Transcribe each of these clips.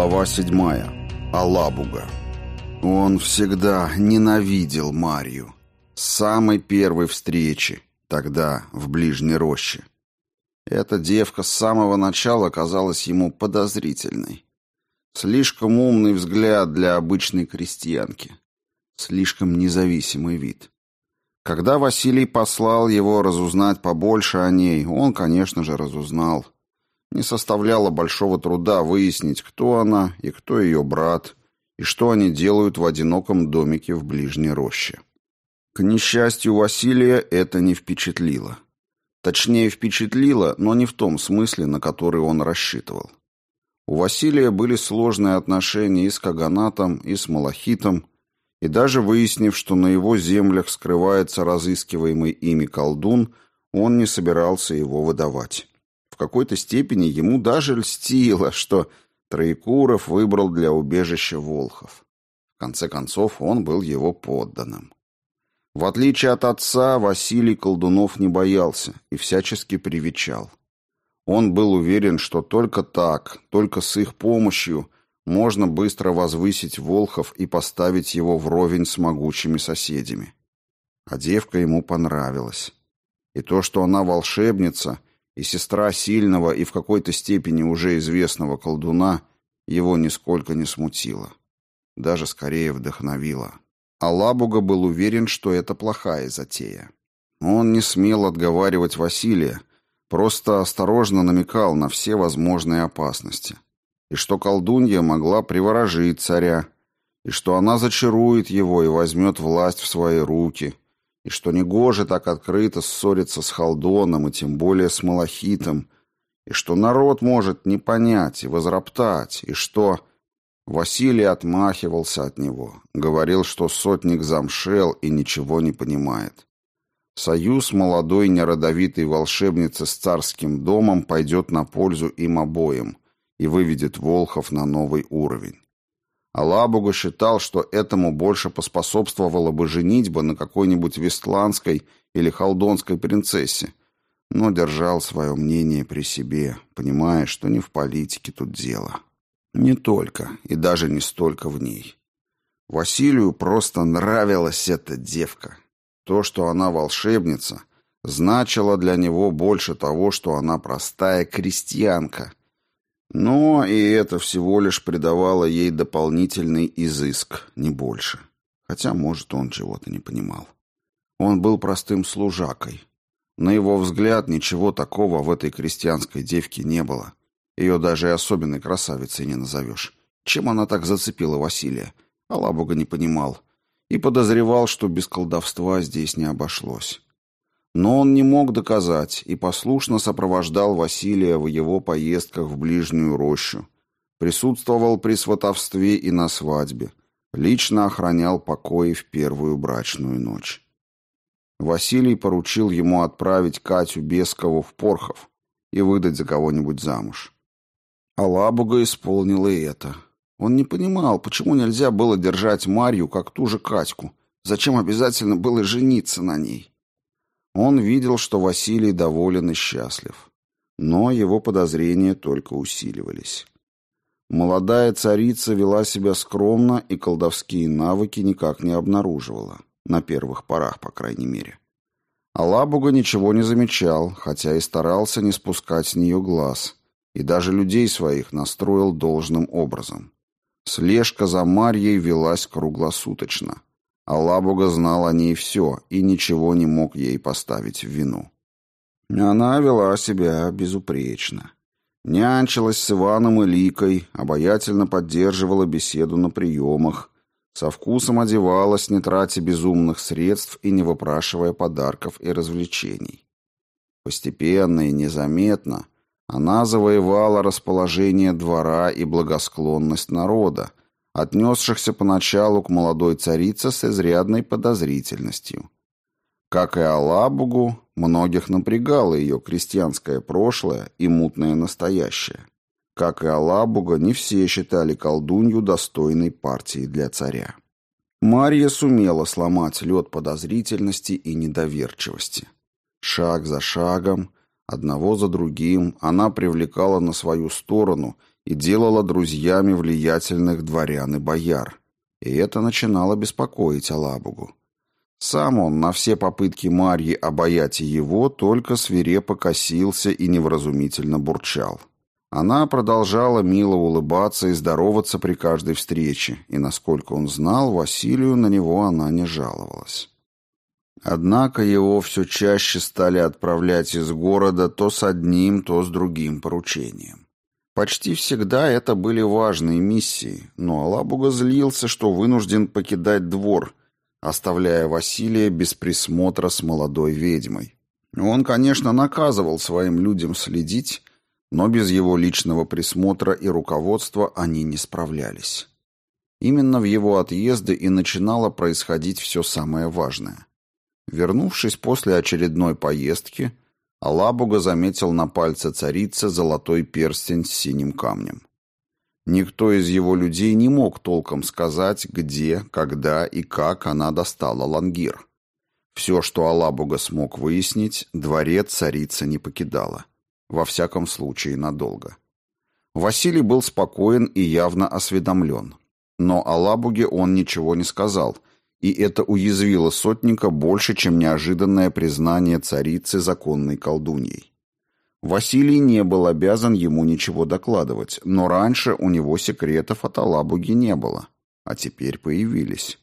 Глава седьмая. Алабуга. Он всегда ненавидел Марию. С самой первой встречи, тогда в ближней роще. Эта девка с самого начала казалась ему подозрительной. Слишком умный взгляд для обычной крестьянки. Слишком независимый вид. Когда Василий послал его разузнать побольше о ней, он, конечно же, разузнал – не составляло большого труда выяснить, кто она и кто ее брат, и что они делают в одиноком домике в ближней роще. К несчастью Василия это не впечатлило. Точнее, впечатлило, но не в том смысле, на который он рассчитывал. У Василия были сложные отношения и с Каганатом, и с Малахитом, и даже выяснив, что на его землях скрывается разыскиваемый ими колдун, он не собирался его выдавать какой-то степени ему даже льстило, что Троекуров выбрал для убежища Волхов. В конце концов, он был его подданным. В отличие от отца, Василий Колдунов не боялся и всячески привечал. Он был уверен, что только так, только с их помощью можно быстро возвысить Волхов и поставить его вровень с могучими соседями. А девка ему понравилась. И то, что она волшебница — и сестра сильного и в какой-то степени уже известного колдуна его нисколько не смутила. Даже скорее вдохновила. А Лабуга был уверен, что это плохая затея. Он не смел отговаривать Василия, просто осторожно намекал на все возможные опасности. И что колдунья могла приворожить царя, и что она зачарует его и возьмет власть в свои руки, и что негоже так открыто ссориться с Халдоном и тем более с Малахитом, и что народ может не понять и возроптать, и что... Василий отмахивался от него, говорил, что сотник замшел и ничего не понимает. Союз молодой неродовитой волшебницы с царским домом пойдет на пользу им обоим и выведет Волхов на новый уровень. Алабуга считал, что этому больше поспособствовала бы женитьба на какой-нибудь вестландской или халдонской принцессе, но держал свое мнение при себе, понимая, что не в политике тут дело. Не только, и даже не столько в ней. Василию просто нравилась эта девка. То, что она волшебница, значило для него больше того, что она простая крестьянка – но и это всего лишь придавало ей дополнительный изыск, не больше. Хотя, может, он чего-то не понимал. Он был простым служакой. На его взгляд, ничего такого в этой крестьянской девке не было. Ее даже и особенной красавицей не назовешь. Чем она так зацепила Василия? Алабуга не понимал. И подозревал, что без колдовства здесь не обошлось. Но он не мог доказать и послушно сопровождал Василия в его поездках в ближнюю рощу, присутствовал при сватовстве и на свадьбе, лично охранял покои в первую брачную ночь. Василий поручил ему отправить Катю Бескову в Порхов и выдать за кого-нибудь замуж. А Лабуга исполнила и это. Он не понимал, почему нельзя было держать Марью, как ту же Катьку, зачем обязательно было жениться на ней. Он видел, что Василий доволен и счастлив. Но его подозрения только усиливались. Молодая царица вела себя скромно и колдовские навыки никак не обнаруживала. На первых порах, по крайней мере. Алабуга ничего не замечал, хотя и старался не спускать с нее глаз. И даже людей своих настроил должным образом. Слежка за Марьей велась круглосуточно. Алабуга знал о ней все и ничего не мог ей поставить в вину. Она вела себя безупречно. Нянчилась с Иваном и Ликой, обаятельно поддерживала беседу на приемах, со вкусом одевалась, не тратя безумных средств и не выпрашивая подарков и развлечений. Постепенно и незаметно она завоевала расположение двора и благосклонность народа, отнесшихся поначалу к молодой царице с изрядной подозрительностью. Как и Алабугу, многих напрягало ее крестьянское прошлое и мутное настоящее. Как и Алабуга, не все считали колдунью достойной партией для царя. Марья сумела сломать лед подозрительности и недоверчивости. Шаг за шагом, одного за другим, она привлекала на свою сторону – и делала друзьями влиятельных дворян и бояр. И это начинало беспокоить Алабугу. Сам он на все попытки Марьи обаять его только свирепо косился и невразумительно бурчал. Она продолжала мило улыбаться и здороваться при каждой встрече, и, насколько он знал, Василию на него она не жаловалась. Однако его все чаще стали отправлять из города то с одним, то с другим поручением. Почти всегда это были важные миссии, но Алабуга злился, что вынужден покидать двор – оставляя Василия без присмотра с молодой ведьмой. Он, конечно, наказывал своим людям следить, но без его личного присмотра и руководства они не справлялись. Именно в его отъезды и начинало происходить все самое важное. Вернувшись после очередной поездки, Алабуга заметил на пальце царицы золотой перстень с синим камнем. Никто из его людей не мог толком сказать, где, когда и как она достала лангир. Все, что Алабуга смог выяснить, дворец царица не покидала. Во всяком случае, надолго. Василий был спокоен и явно осведомлен. Но Алабуге он ничего не сказал, и это уязвило сотника больше, чем неожиданное признание царицы законной колдуньей. Василий не был обязан ему ничего докладывать, но раньше у него секретов от Алабуги не было, а теперь появились.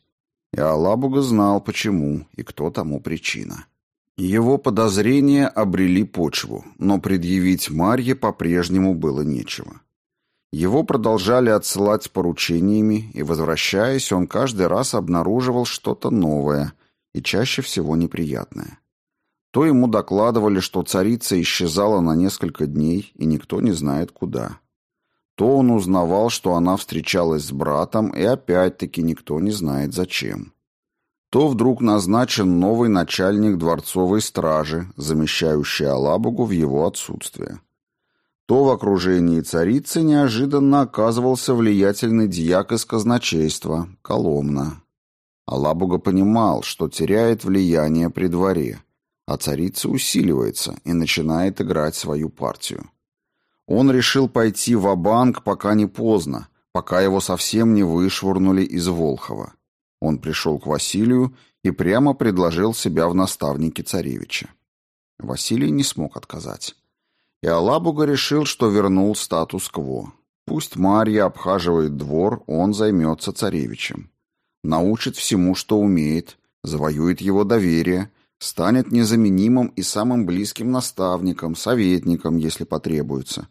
И Алабуга знал, почему и кто тому причина. Его подозрения обрели почву, но предъявить Марье по-прежнему было нечего. Его продолжали отсылать поручениями, и, возвращаясь, он каждый раз обнаруживал что-то новое и чаще всего неприятное. То ему докладывали, что царица исчезала на несколько дней, и никто не знает куда. То он узнавал, что она встречалась с братом, и опять-таки никто не знает зачем. То вдруг назначен новый начальник дворцовой стражи, замещающий Алабугу в его отсутствие. То в окружении царицы неожиданно оказывался влиятельный дьяк из казначейства, Коломна. Алабуга понимал, что теряет влияние при дворе – а царица усиливается и начинает играть свою партию. Он решил пойти в банк пока не поздно, пока его совсем не вышвырнули из Волхова. Он пришел к Василию и прямо предложил себя в наставнике царевича. Василий не смог отказать. И Алабуга решил, что вернул статус-кво. Пусть Марья обхаживает двор, он займется царевичем. Научит всему, что умеет, завоюет его доверие станет незаменимым и самым близким наставником, советником, если потребуется.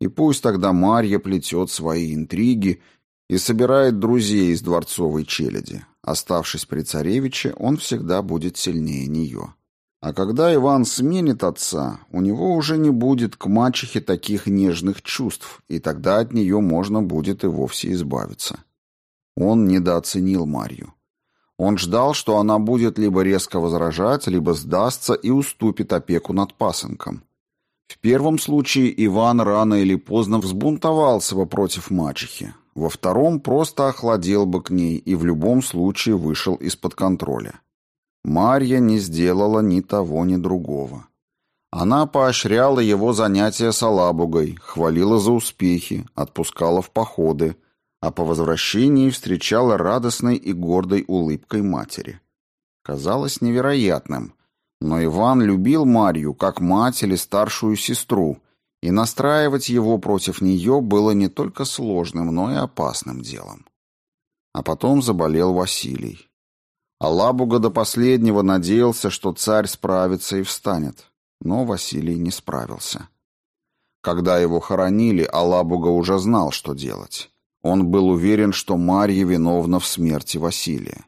И пусть тогда Марья плетет свои интриги и собирает друзей из дворцовой челяди. Оставшись при царевиче, он всегда будет сильнее нее. А когда Иван сменит отца, у него уже не будет к мачехе таких нежных чувств, и тогда от нее можно будет и вовсе избавиться. Он недооценил Марью. Он ждал, что она будет либо резко возражать, либо сдастся и уступит опеку над пасынком. В первом случае Иван рано или поздно взбунтовался бы против мачехи. Во втором просто охладел бы к ней и в любом случае вышел из-под контроля. Марья не сделала ни того, ни другого. Она поощряла его занятия с Алабугой, хвалила за успехи, отпускала в походы, а по возвращении встречала радостной и гордой улыбкой матери. Казалось невероятным, но Иван любил Марью как мать или старшую сестру, и настраивать его против нее было не только сложным, но и опасным делом. А потом заболел Василий. Алабуга до последнего надеялся, что царь справится и встанет, но Василий не справился. Когда его хоронили, Алабуга уже знал, что делать. Он был уверен, что Марья виновна в смерти Василия.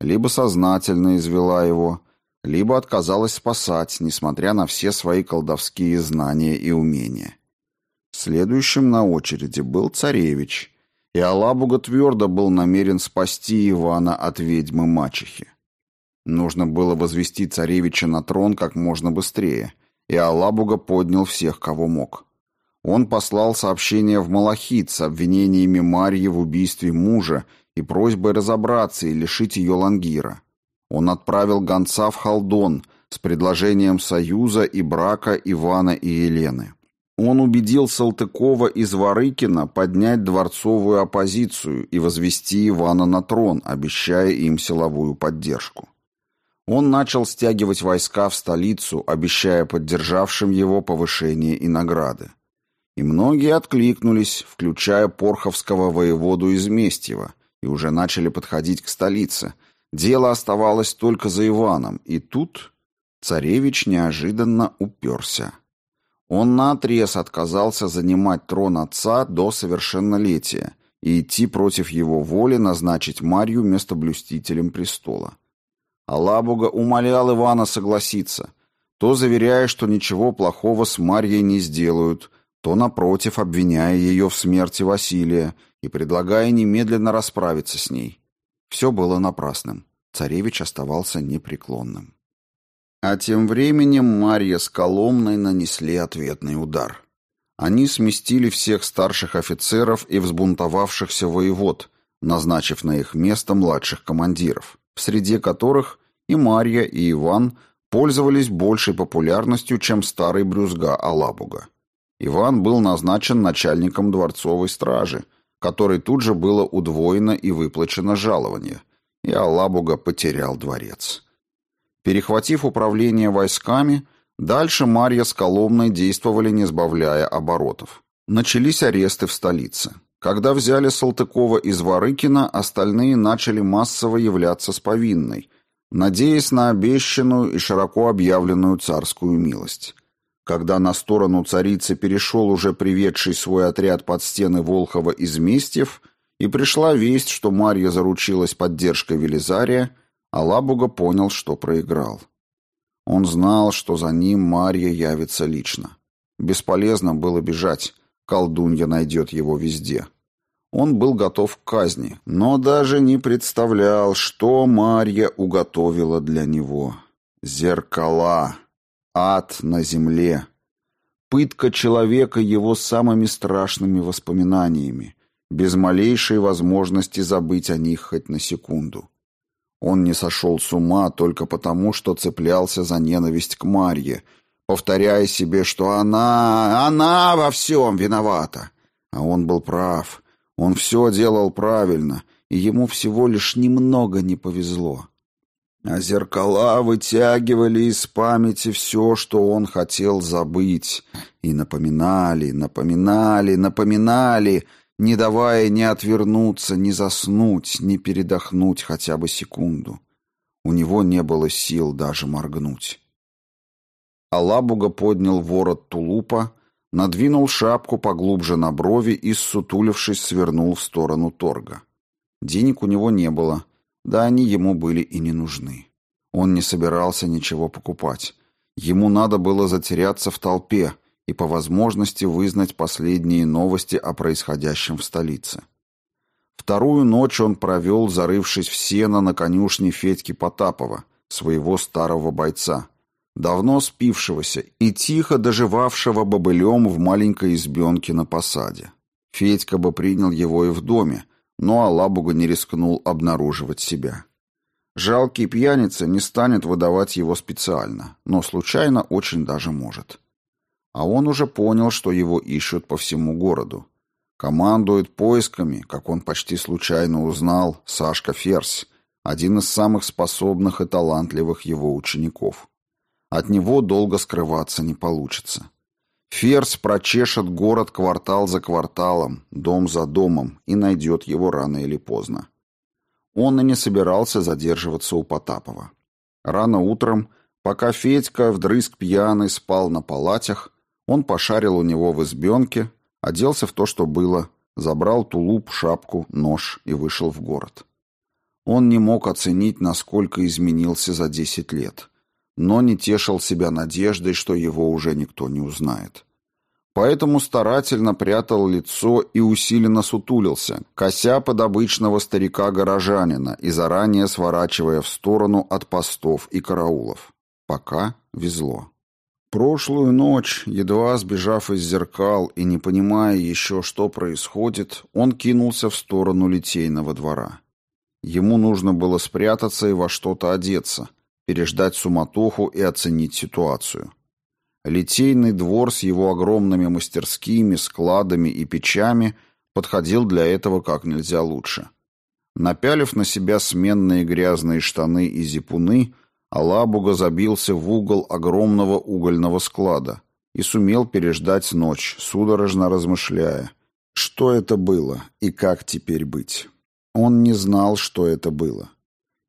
Либо сознательно извела его, либо отказалась спасать, несмотря на все свои колдовские знания и умения. Следующим на очереди был царевич, и Алабуга твердо был намерен спасти Ивана от ведьмы-мачехи. Нужно было возвести царевича на трон как можно быстрее, и Алабуга поднял всех, кого мог. Он послал сообщение в Малахит с обвинениями Марьи в убийстве мужа и просьбой разобраться и лишить ее Лангира. Он отправил гонца в Халдон с предложением союза и брака Ивана и Елены. Он убедил Салтыкова из Ворыкина поднять дворцовую оппозицию и возвести Ивана на трон, обещая им силовую поддержку. Он начал стягивать войска в столицу, обещая поддержавшим его повышение и награды. И многие откликнулись, включая порховского воеводу из Местьева, и уже начали подходить к столице. Дело оставалось только за Иваном, и тут царевич неожиданно уперся. Он наотрез отказался занимать трон отца до совершеннолетия и идти против его воли назначить Марью местоблюстителем престола. Алабуга умолял Ивана согласиться, то заверяя, что ничего плохого с Марьей не сделают, то, напротив, обвиняя ее в смерти Василия и предлагая немедленно расправиться с ней. Все было напрасным. Царевич оставался непреклонным. А тем временем Марья с Коломной нанесли ответный удар. Они сместили всех старших офицеров и взбунтовавшихся воевод, назначив на их место младших командиров, в среде которых и Марья, и Иван пользовались большей популярностью, чем старый брюзга Алабуга. Иван был назначен начальником дворцовой стражи, которой тут же было удвоено и выплачено жалование, и Алабуга потерял дворец. Перехватив управление войсками, дальше Марья с Коломной действовали, не сбавляя оборотов. Начались аресты в столице. Когда взяли Салтыкова из Ворыкина, остальные начали массово являться с повинной, надеясь на обещанную и широко объявленную царскую милость. Когда на сторону царицы перешел уже приведший свой отряд под стены Волхова из Местьев, и пришла весть, что Марья заручилась поддержкой Велизария, Алабуга понял, что проиграл. Он знал, что за ним Марья явится лично. Бесполезно было бежать, колдунья найдет его везде. Он был готов к казни, но даже не представлял, что Марья уготовила для него. Зеркала. Ад на земле. Пытка человека его самыми страшными воспоминаниями, без малейшей возможности забыть о них хоть на секунду. Он не сошел с ума только потому, что цеплялся за ненависть к Марье, повторяя себе, что она, она во всем виновата. А он был прав. Он все делал правильно, и ему всего лишь немного не повезло. А зеркала вытягивали из памяти все, что он хотел забыть, и напоминали, напоминали, напоминали, не давая ни отвернуться, ни заснуть, ни передохнуть хотя бы секунду. У него не было сил даже моргнуть. Алабуга поднял ворот тулупа, надвинул шапку поглубже на брови и, ссутулившись, свернул в сторону торга. Денег у него не было — да они ему были и не нужны. Он не собирался ничего покупать. Ему надо было затеряться в толпе и по возможности вызнать последние новости о происходящем в столице. Вторую ночь он провел, зарывшись в сено на конюшне Федьки Потапова, своего старого бойца, давно спившегося и тихо доживавшего бобылем в маленькой избенке на посаде. Федька бы принял его и в доме, но Алабуга не рискнул обнаруживать себя. Жалкий пьяница не станет выдавать его специально, но случайно очень даже может. А он уже понял, что его ищут по всему городу. Командует поисками, как он почти случайно узнал, Сашка Ферзь, один из самых способных и талантливых его учеников. От него долго скрываться не получится. Ферзь прочешет город квартал за кварталом, дом за домом и найдет его рано или поздно. Он и не собирался задерживаться у Потапова. Рано утром, пока Федька вдрызг пьяный спал на палатях, он пошарил у него в избенке, оделся в то, что было, забрал тулуп, шапку, нож и вышел в город. Он не мог оценить, насколько изменился за десять лет но не тешил себя надеждой, что его уже никто не узнает. Поэтому старательно прятал лицо и усиленно сутулился, кося под обычного старика-горожанина и заранее сворачивая в сторону от постов и караулов. Пока везло. Прошлую ночь, едва сбежав из зеркал и не понимая еще, что происходит, он кинулся в сторону литейного двора. Ему нужно было спрятаться и во что-то одеться – переждать суматоху и оценить ситуацию. Литейный двор с его огромными мастерскими, складами и печами подходил для этого как нельзя лучше. Напялив на себя сменные грязные штаны и зипуны, Алабуга забился в угол огромного угольного склада и сумел переждать ночь, судорожно размышляя, что это было и как теперь быть. Он не знал, что это было.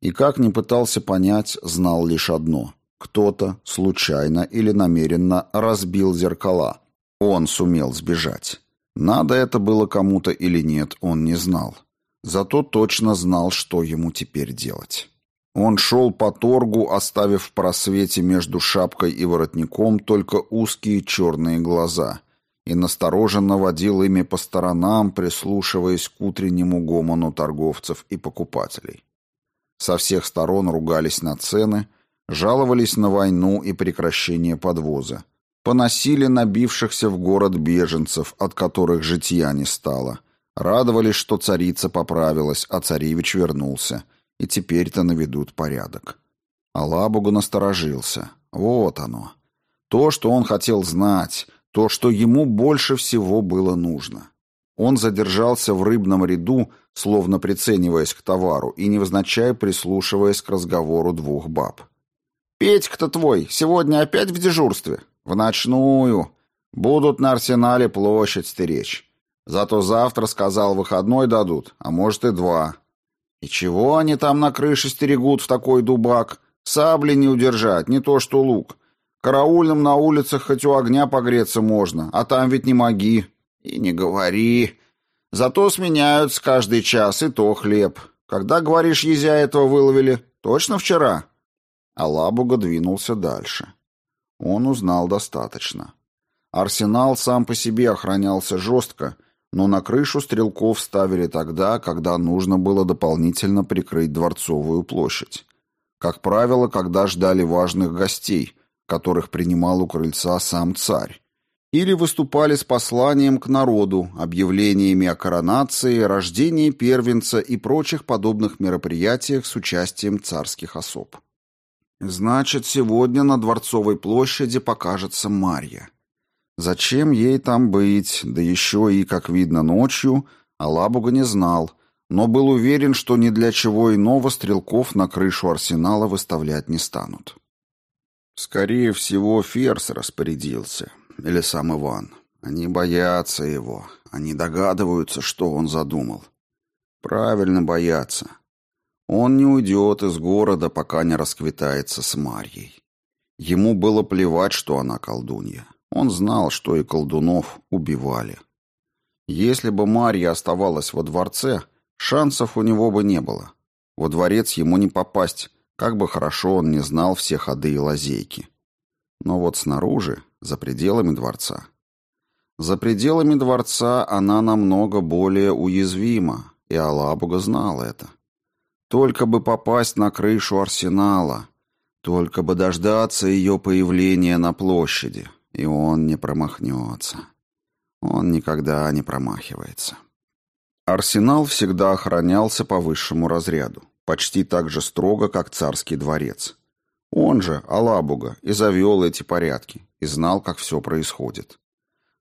И как ни пытался понять, знал лишь одно. Кто-то, случайно или намеренно, разбил зеркала. Он сумел сбежать. Надо это было кому-то или нет, он не знал. Зато точно знал, что ему теперь делать. Он шел по торгу, оставив в просвете между шапкой и воротником только узкие черные глаза, и настороженно водил ими по сторонам, прислушиваясь к утреннему гомону торговцев и покупателей. Со всех сторон ругались на цены, жаловались на войну и прекращение подвоза. Поносили набившихся в город беженцев, от которых житья не стало. Радовались, что царица поправилась, а царевич вернулся, и теперь-то наведут порядок. Алабуга насторожился. Вот оно. То, что он хотел знать, то, что ему больше всего было нужно. Он задержался в рыбном ряду, словно прицениваясь к товару и невзначай прислушиваясь к разговору двух баб. «Петька-то твой сегодня опять в дежурстве?» «В ночную. Будут на арсенале площадь стеречь. Зато завтра, сказал, выходной дадут, а может и два. И чего они там на крыше стерегут в такой дубак? Сабли не удержать, не то что лук. Караульным на улицах хоть у огня погреться можно, а там ведь не моги. И не говори. Зато сменяются каждый час, и то хлеб. Когда, говоришь, езя этого выловили? Точно вчера?» А Лабуга двинулся дальше. Он узнал достаточно. Арсенал сам по себе охранялся жестко, но на крышу стрелков ставили тогда, когда нужно было дополнительно прикрыть Дворцовую площадь. Как правило, когда ждали важных гостей, которых принимал у крыльца сам царь, или выступали с посланием к народу, объявлениями о коронации, рождении первенца и прочих подобных мероприятиях с участием царских особ. Значит, сегодня на Дворцовой площади покажется Марья. Зачем ей там быть, да еще и, как видно, ночью, Алабуга не знал, но был уверен, что ни для чего иного стрелков на крышу арсенала выставлять не станут. Скорее всего, Ферс распорядился, или сам Иван. Они боятся его, они догадываются, что он задумал. Правильно боятся. Он не уйдет из города, пока не расквитается с Марьей. Ему было плевать, что она колдунья. Он знал, что и колдунов убивали. Если бы Марья оставалась во дворце, шансов у него бы не было. Во дворец ему не попасть, как бы хорошо он не знал все ходы и лазейки. Но вот снаружи, за пределами дворца. За пределами дворца она намного более уязвима, и Алабуга знал это. Только бы попасть на крышу арсенала, только бы дождаться ее появления на площади, и он не промахнется. Он никогда не промахивается. Арсенал всегда охранялся по высшему разряду, почти так же строго, как царский дворец. Он же, Алабуга, и завел эти порядки, и знал, как все происходит.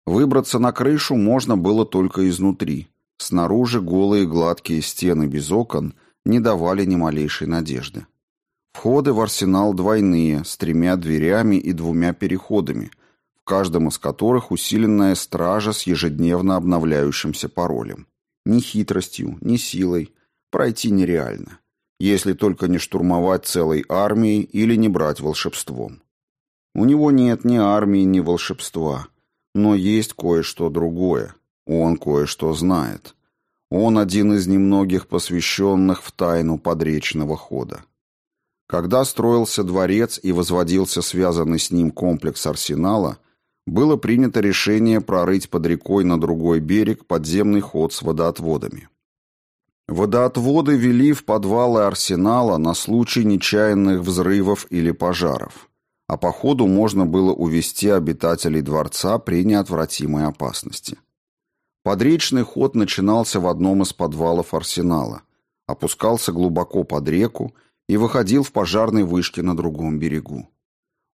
Выбраться на крышу можно было только изнутри. Снаружи голые гладкие стены без окон не давали ни малейшей надежды. Входы в арсенал двойные, с тремя дверями и двумя переходами, в каждом из которых усиленная стража с ежедневно обновляющимся паролем. Ни хитростью, ни силой пройти нереально если только не штурмовать целой армией или не брать волшебством. У него нет ни армии, ни волшебства, но есть кое-что другое. Он кое-что знает. Он один из немногих посвященных в тайну подречного хода. Когда строился дворец и возводился связанный с ним комплекс арсенала, было принято решение прорыть под рекой на другой берег подземный ход с водоотводами. Водоотводы вели в подвалы арсенала на случай нечаянных взрывов или пожаров, а по ходу можно было увести обитателей дворца при неотвратимой опасности. Подречный ход начинался в одном из подвалов арсенала, опускался глубоко под реку и выходил в пожарной вышке на другом берегу.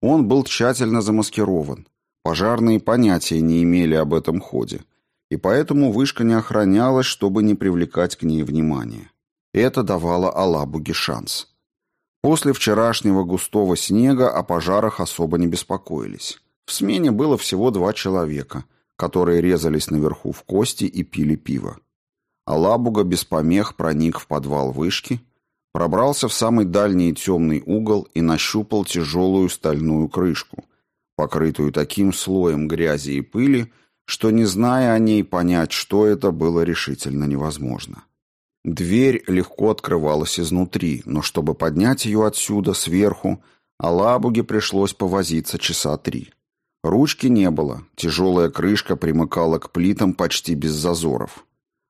Он был тщательно замаскирован. Пожарные понятия не имели об этом ходе, и поэтому вышка не охранялась, чтобы не привлекать к ней внимания. Это давало Алабуге шанс. После вчерашнего густого снега о пожарах особо не беспокоились. В смене было всего два человека, которые резались наверху в кости и пили пиво. Алабуга без помех проник в подвал вышки, пробрался в самый дальний темный угол и нащупал тяжелую стальную крышку, покрытую таким слоем грязи и пыли, что, не зная о ней, понять, что это, было решительно невозможно. Дверь легко открывалась изнутри, но чтобы поднять ее отсюда, сверху, Алабуге пришлось повозиться часа три. Ручки не было, тяжелая крышка примыкала к плитам почти без зазоров.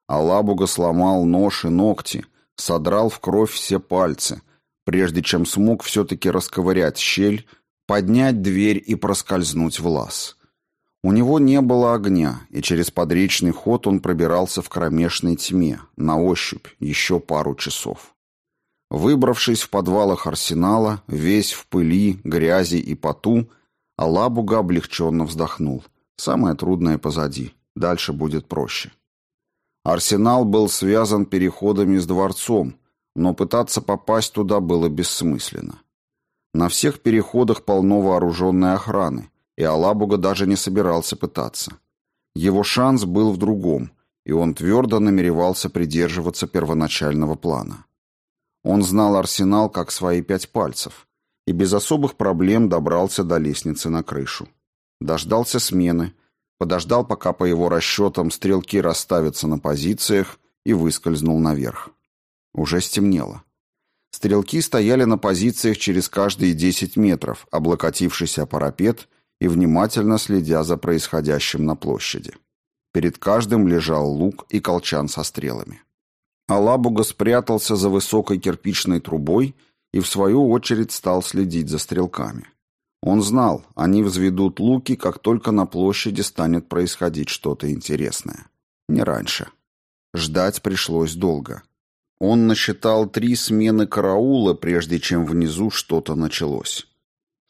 Алабуга сломал нож и ногти, содрал в кровь все пальцы, прежде чем смог все-таки расковырять щель, поднять дверь и проскользнуть в лаз. У него не было огня, и через подречный ход он пробирался в кромешной тьме, на ощупь, еще пару часов. Выбравшись в подвалах арсенала, весь в пыли, грязи и поту, Алабуга облегченно вздохнул. Самое трудное позади, дальше будет проще. Арсенал был связан переходами с дворцом, но пытаться попасть туда было бессмысленно. На всех переходах полно вооруженной охраны, и Алабуга даже не собирался пытаться. Его шанс был в другом, и он твердо намеревался придерживаться первоначального плана. Он знал арсенал как свои пять пальцев и без особых проблем добрался до лестницы на крышу. Дождался смены, подождал, пока по его расчетам стрелки расставятся на позициях и выскользнул наверх. Уже стемнело. Стрелки стояли на позициях через каждые десять метров, облокотившись о парапет и внимательно следя за происходящим на площади. Перед каждым лежал лук и колчан со стрелами. Алабуга спрятался за высокой кирпичной трубой и, в свою очередь, стал следить за стрелками. Он знал, они взведут луки, как только на площади станет происходить что-то интересное. Не раньше. Ждать пришлось долго. Он насчитал три смены караула, прежде чем внизу что-то началось.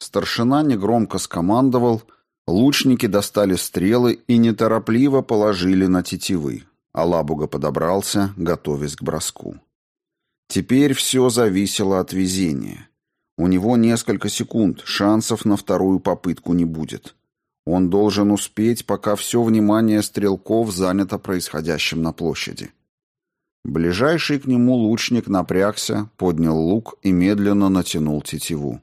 Старшина негромко скомандовал, лучники достали стрелы и неторопливо положили на тетивы. Алабуга подобрался, готовясь к броску. Теперь все зависело от везения. У него несколько секунд, шансов на вторую попытку не будет. Он должен успеть, пока все внимание стрелков занято происходящим на площади. Ближайший к нему лучник напрягся, поднял лук и медленно натянул тетиву.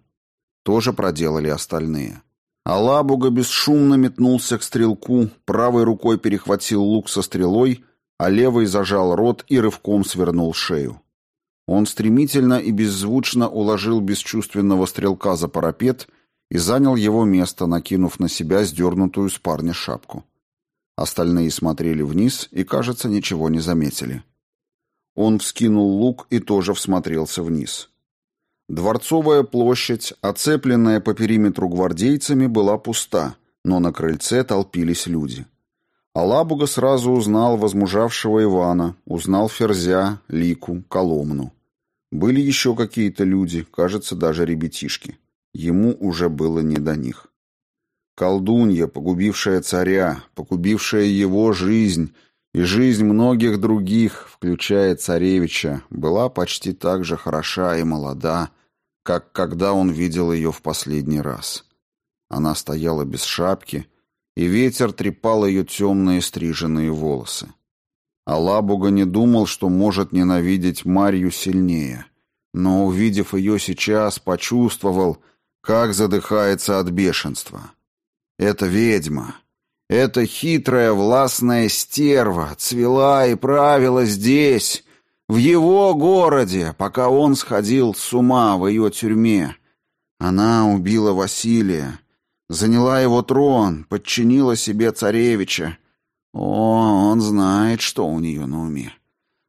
Тоже проделали остальные. Алабуга бесшумно метнулся к стрелку, правой рукой перехватил лук со стрелой, а левой зажал рот и рывком свернул шею. Он стремительно и беззвучно уложил бесчувственного стрелка за парапет и занял его место, накинув на себя сдернутую с парня шапку. Остальные смотрели вниз и, кажется, ничего не заметили. Он вскинул лук и тоже всмотрелся вниз. Дворцовая площадь, оцепленная по периметру гвардейцами, была пуста, но на крыльце толпились люди. Алабуга сразу узнал возмужавшего Ивана, узнал Ферзя, Лику, Коломну. Были еще какие-то люди, кажется, даже ребятишки. Ему уже было не до них. Колдунья, погубившая царя, погубившая его жизнь и жизнь многих других, включая царевича, была почти так же хороша и молода, как когда он видел ее в последний раз. Она стояла без шапки, и ветер трепал ее темные стриженные волосы. Алабуга не думал, что может ненавидеть Марью сильнее, но, увидев ее сейчас, почувствовал, как задыхается от бешенства. Это ведьма, эта хитрая властная стерва цвела и правила здесь, в его городе, пока он сходил с ума в ее тюрьме. Она убила Василия, заняла его трон, подчинила себе царевича. О, он знает, что у нее на уме.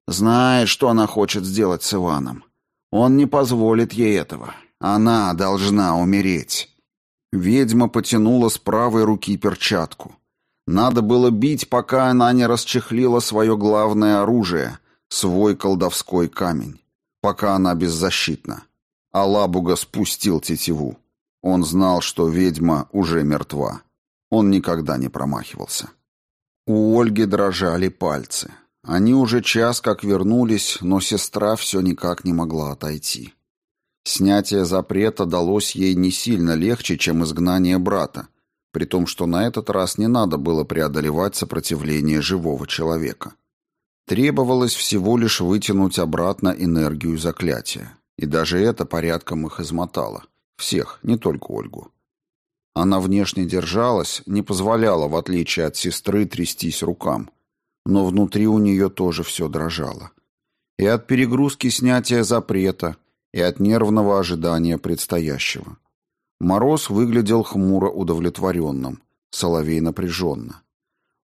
Знает, что она хочет сделать с Иваном. Он не позволит ей этого. Она должна умереть. Ведьма потянула с правой руки перчатку. Надо было бить, пока она не расчехлила свое главное оружие, свой колдовской камень, пока она беззащитна. Алабуга спустил тетиву. Он знал, что ведьма уже мертва. Он никогда не промахивался. У Ольги дрожали пальцы. Они уже час как вернулись, но сестра все никак не могла отойти. Снятие запрета далось ей не сильно легче, чем изгнание брата, при том, что на этот раз не надо было преодолевать сопротивление живого человека. Требовалось всего лишь вытянуть обратно энергию заклятия. И даже это порядком их измотало. Всех, не только Ольгу. Она внешне держалась, не позволяла, в отличие от сестры, трястись рукам. Но внутри у нее тоже все дрожало. И от перегрузки снятия запрета, и от нервного ожидания предстоящего. Мороз выглядел хмуро удовлетворенным, Соловей напряженно.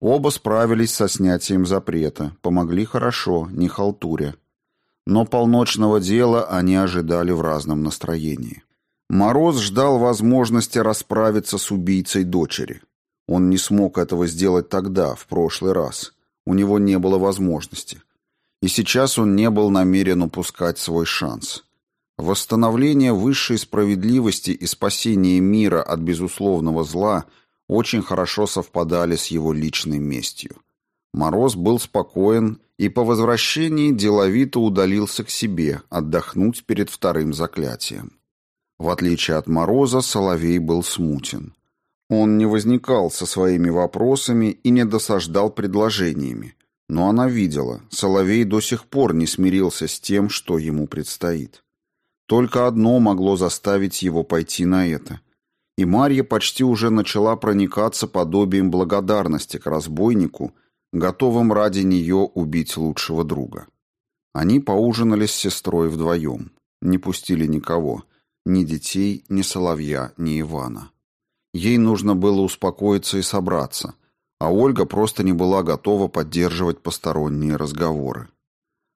Оба справились со снятием запрета, помогли хорошо, не халтуря. Но полночного дела они ожидали в разном настроении. Мороз ждал возможности расправиться с убийцей дочери. Он не смог этого сделать тогда, в прошлый раз. У него не было возможности. И сейчас он не был намерен упускать свой шанс. Восстановление высшей справедливости и спасение мира от безусловного зла очень хорошо совпадали с его личной местью. Мороз был спокоен и по возвращении деловито удалился к себе отдохнуть перед вторым заклятием. В отличие от Мороза, Соловей был смутен. Он не возникал со своими вопросами и не досаждал предложениями, но она видела, Соловей до сих пор не смирился с тем, что ему предстоит. Только одно могло заставить его пойти на это. И Марья почти уже начала проникаться подобием благодарности к разбойнику, готовым ради нее убить лучшего друга. Они поужинали с сестрой вдвоем, не пустили никого, ни детей, ни Соловья, ни Ивана. Ей нужно было успокоиться и собраться, а Ольга просто не была готова поддерживать посторонние разговоры.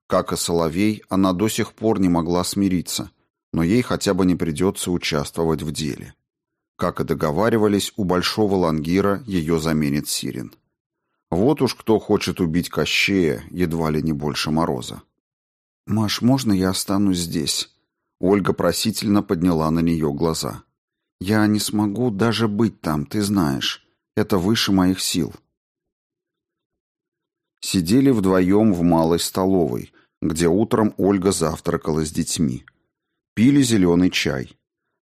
Как и Соловей, она до сих пор не могла смириться – но ей хотя бы не придется участвовать в деле. Как и договаривались, у Большого Лангира ее заменит Сирин. Вот уж кто хочет убить Кощея, едва ли не больше Мороза. «Маш, можно я останусь здесь?» Ольга просительно подняла на нее глаза. «Я не смогу даже быть там, ты знаешь. Это выше моих сил». Сидели вдвоем в малой столовой, где утром Ольга завтракала с детьми. Пили зеленый чай.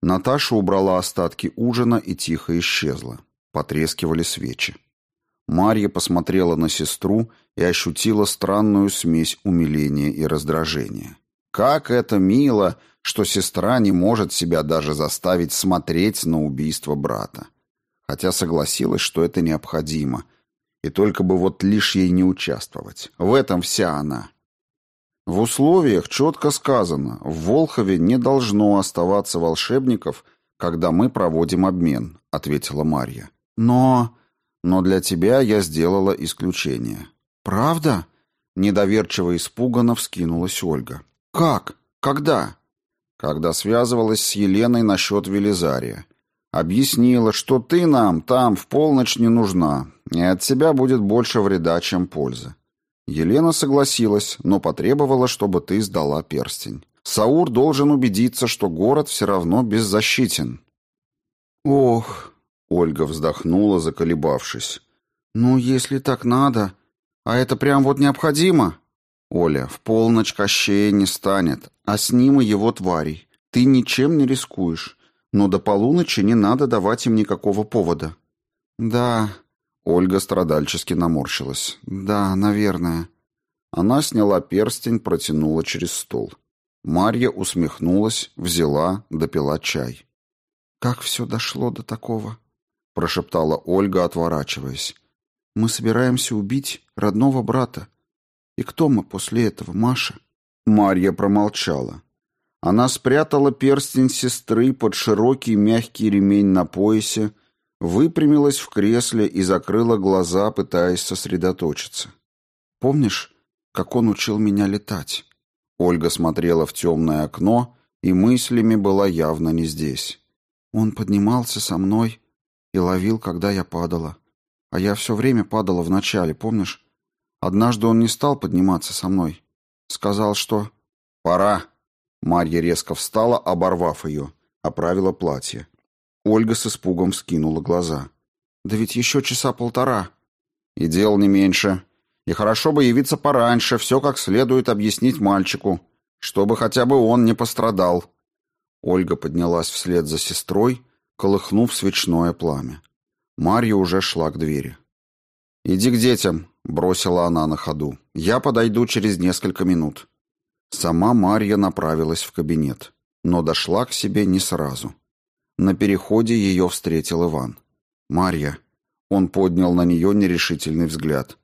Наташа убрала остатки ужина и тихо исчезла. Потрескивали свечи. Марья посмотрела на сестру и ощутила странную смесь умиления и раздражения. Как это мило, что сестра не может себя даже заставить смотреть на убийство брата. Хотя согласилась, что это необходимо. И только бы вот лишь ей не участвовать. В этом вся она. В условиях четко сказано, в Волхове не должно оставаться волшебников, когда мы проводим обмен, ответила Марья. Но... Но для тебя я сделала исключение. Правда? Недоверчиво испуганно вскинулась Ольга. Как? Когда? Когда связывалась с Еленой насчет Велизария. Объяснила, что ты нам там в полночь не нужна, и от тебя будет больше вреда, чем пользы. Елена согласилась, но потребовала, чтобы ты сдала перстень. Саур должен убедиться, что город все равно беззащитен. Ох, Ольга вздохнула, заколебавшись. Ну, если так надо, а это прям вот необходимо. Оля, в полночь Кощея не станет, а с ним и его тварей. Ты ничем не рискуешь, но до полуночи не надо давать им никакого повода. Да, Ольга страдальчески наморщилась. «Да, наверное». Она сняла перстень, протянула через стол. Марья усмехнулась, взяла, допила чай. «Как все дошло до такого?» — прошептала Ольга, отворачиваясь. «Мы собираемся убить родного брата. И кто мы после этого, Маша?» Марья промолчала. Она спрятала перстень сестры под широкий мягкий ремень на поясе, выпрямилась в кресле и закрыла глаза, пытаясь сосредоточиться. «Помнишь, как он учил меня летать?» Ольга смотрела в темное окно и мыслями была явно не здесь. Он поднимался со мной и ловил, когда я падала. А я все время падала вначале, помнишь? Однажды он не стал подниматься со мной. Сказал, что... «Пора!» Марья резко встала, оборвав ее, оправила платье. Ольга с испугом скинула глаза. «Да ведь еще часа полтора». «И дел не меньше. И хорошо бы явиться пораньше, все как следует объяснить мальчику, чтобы хотя бы он не пострадал». Ольга поднялась вслед за сестрой, колыхнув свечное пламя. Марья уже шла к двери. «Иди к детям», — бросила она на ходу. «Я подойду через несколько минут». Сама Марья направилась в кабинет, но дошла к себе не сразу. На переходе ее встретил Иван. «Марья». Он поднял на нее нерешительный взгляд.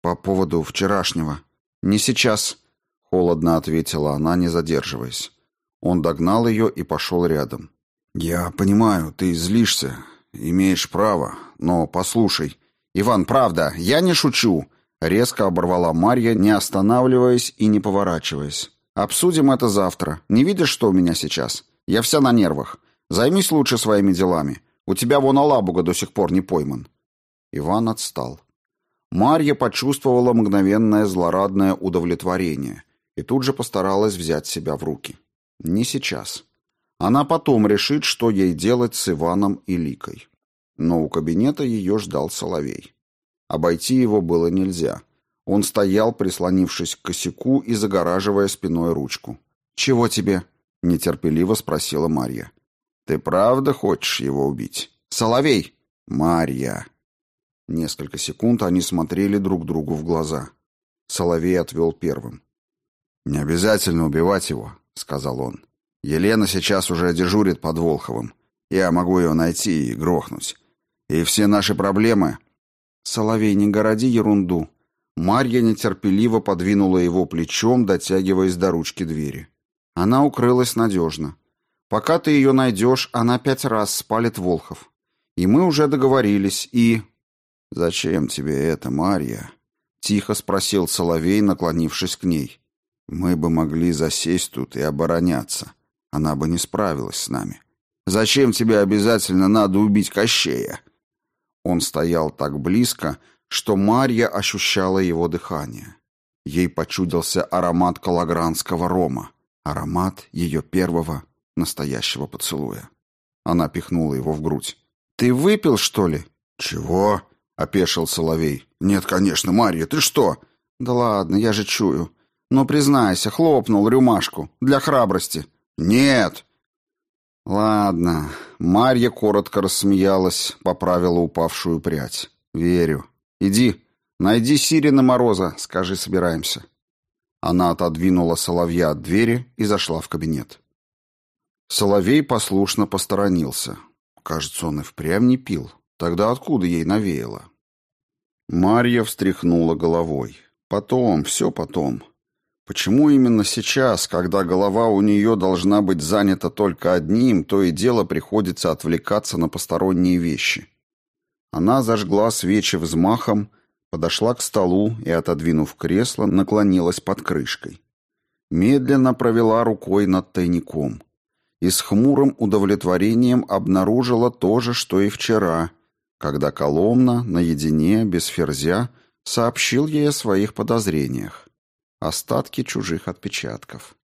«По поводу вчерашнего». «Не сейчас», — холодно ответила она, не задерживаясь. Он догнал ее и пошел рядом. «Я понимаю, ты злишься, имеешь право, но послушай...» «Иван, правда, я не шучу», — резко оборвала Марья, не останавливаясь и не поворачиваясь. «Обсудим это завтра. Не видишь, что у меня сейчас? Я вся на нервах. Займись лучше своими делами. У тебя вон Алабуга до сих пор не пойман». Иван отстал. Марья почувствовала мгновенное злорадное удовлетворение и тут же постаралась взять себя в руки. Не сейчас. Она потом решит, что ей делать с Иваном и Ликой. Но у кабинета ее ждал Соловей. Обойти его было нельзя. Он стоял, прислонившись к косяку и загораживая спиной ручку. «Чего тебе?» — нетерпеливо спросила Марья. «Ты правда хочешь его убить?» «Соловей!» «Марья!» Несколько секунд они смотрели друг другу в глаза. Соловей отвел первым. «Не обязательно убивать его сказал он. Елена сейчас уже дежурит под Волховым. Я могу ее найти и грохнуть. И все наши проблемы... Соловей, не городи ерунду. Марья нетерпеливо подвинула его плечом, дотягиваясь до ручки двери. Она укрылась надежно. Пока ты ее найдешь, она пять раз спалит Волхов. И мы уже договорились, и... «Зачем тебе это, Марья?» — тихо спросил Соловей, наклонившись к ней. Мы бы могли засесть тут и обороняться. Она бы не справилась с нами. Зачем тебе обязательно надо убить Кощея? Он стоял так близко, что Марья ощущала его дыхание. Ей почудился аромат калагранского рома, аромат ее первого настоящего поцелуя. Она пихнула его в грудь. «Ты выпил, что ли?» «Чего?» — опешил Соловей. «Нет, конечно, Марья, ты что?» «Да ладно, я же чую. Но признайся, хлопнул рюмашку. Для храбрости. Нет. Ладно. Марья коротко рассмеялась, поправила упавшую прядь. Верю. Иди, найди Сирина Мороза, скажи, собираемся. Она отодвинула соловья от двери и зашла в кабинет. Соловей послушно посторонился. Кажется, он и впрямь не пил. Тогда откуда ей навеяло? Марья встряхнула головой. Потом, все потом. Почему именно сейчас, когда голова у нее должна быть занята только одним, то и дело приходится отвлекаться на посторонние вещи? Она зажгла свечи взмахом, подошла к столу и, отодвинув кресло, наклонилась под крышкой. Медленно провела рукой над тайником и с хмурым удовлетворением обнаружила то же, что и вчера, когда Коломна, наедине, без ферзя, сообщил ей о своих подозрениях остатки чужих отпечатков.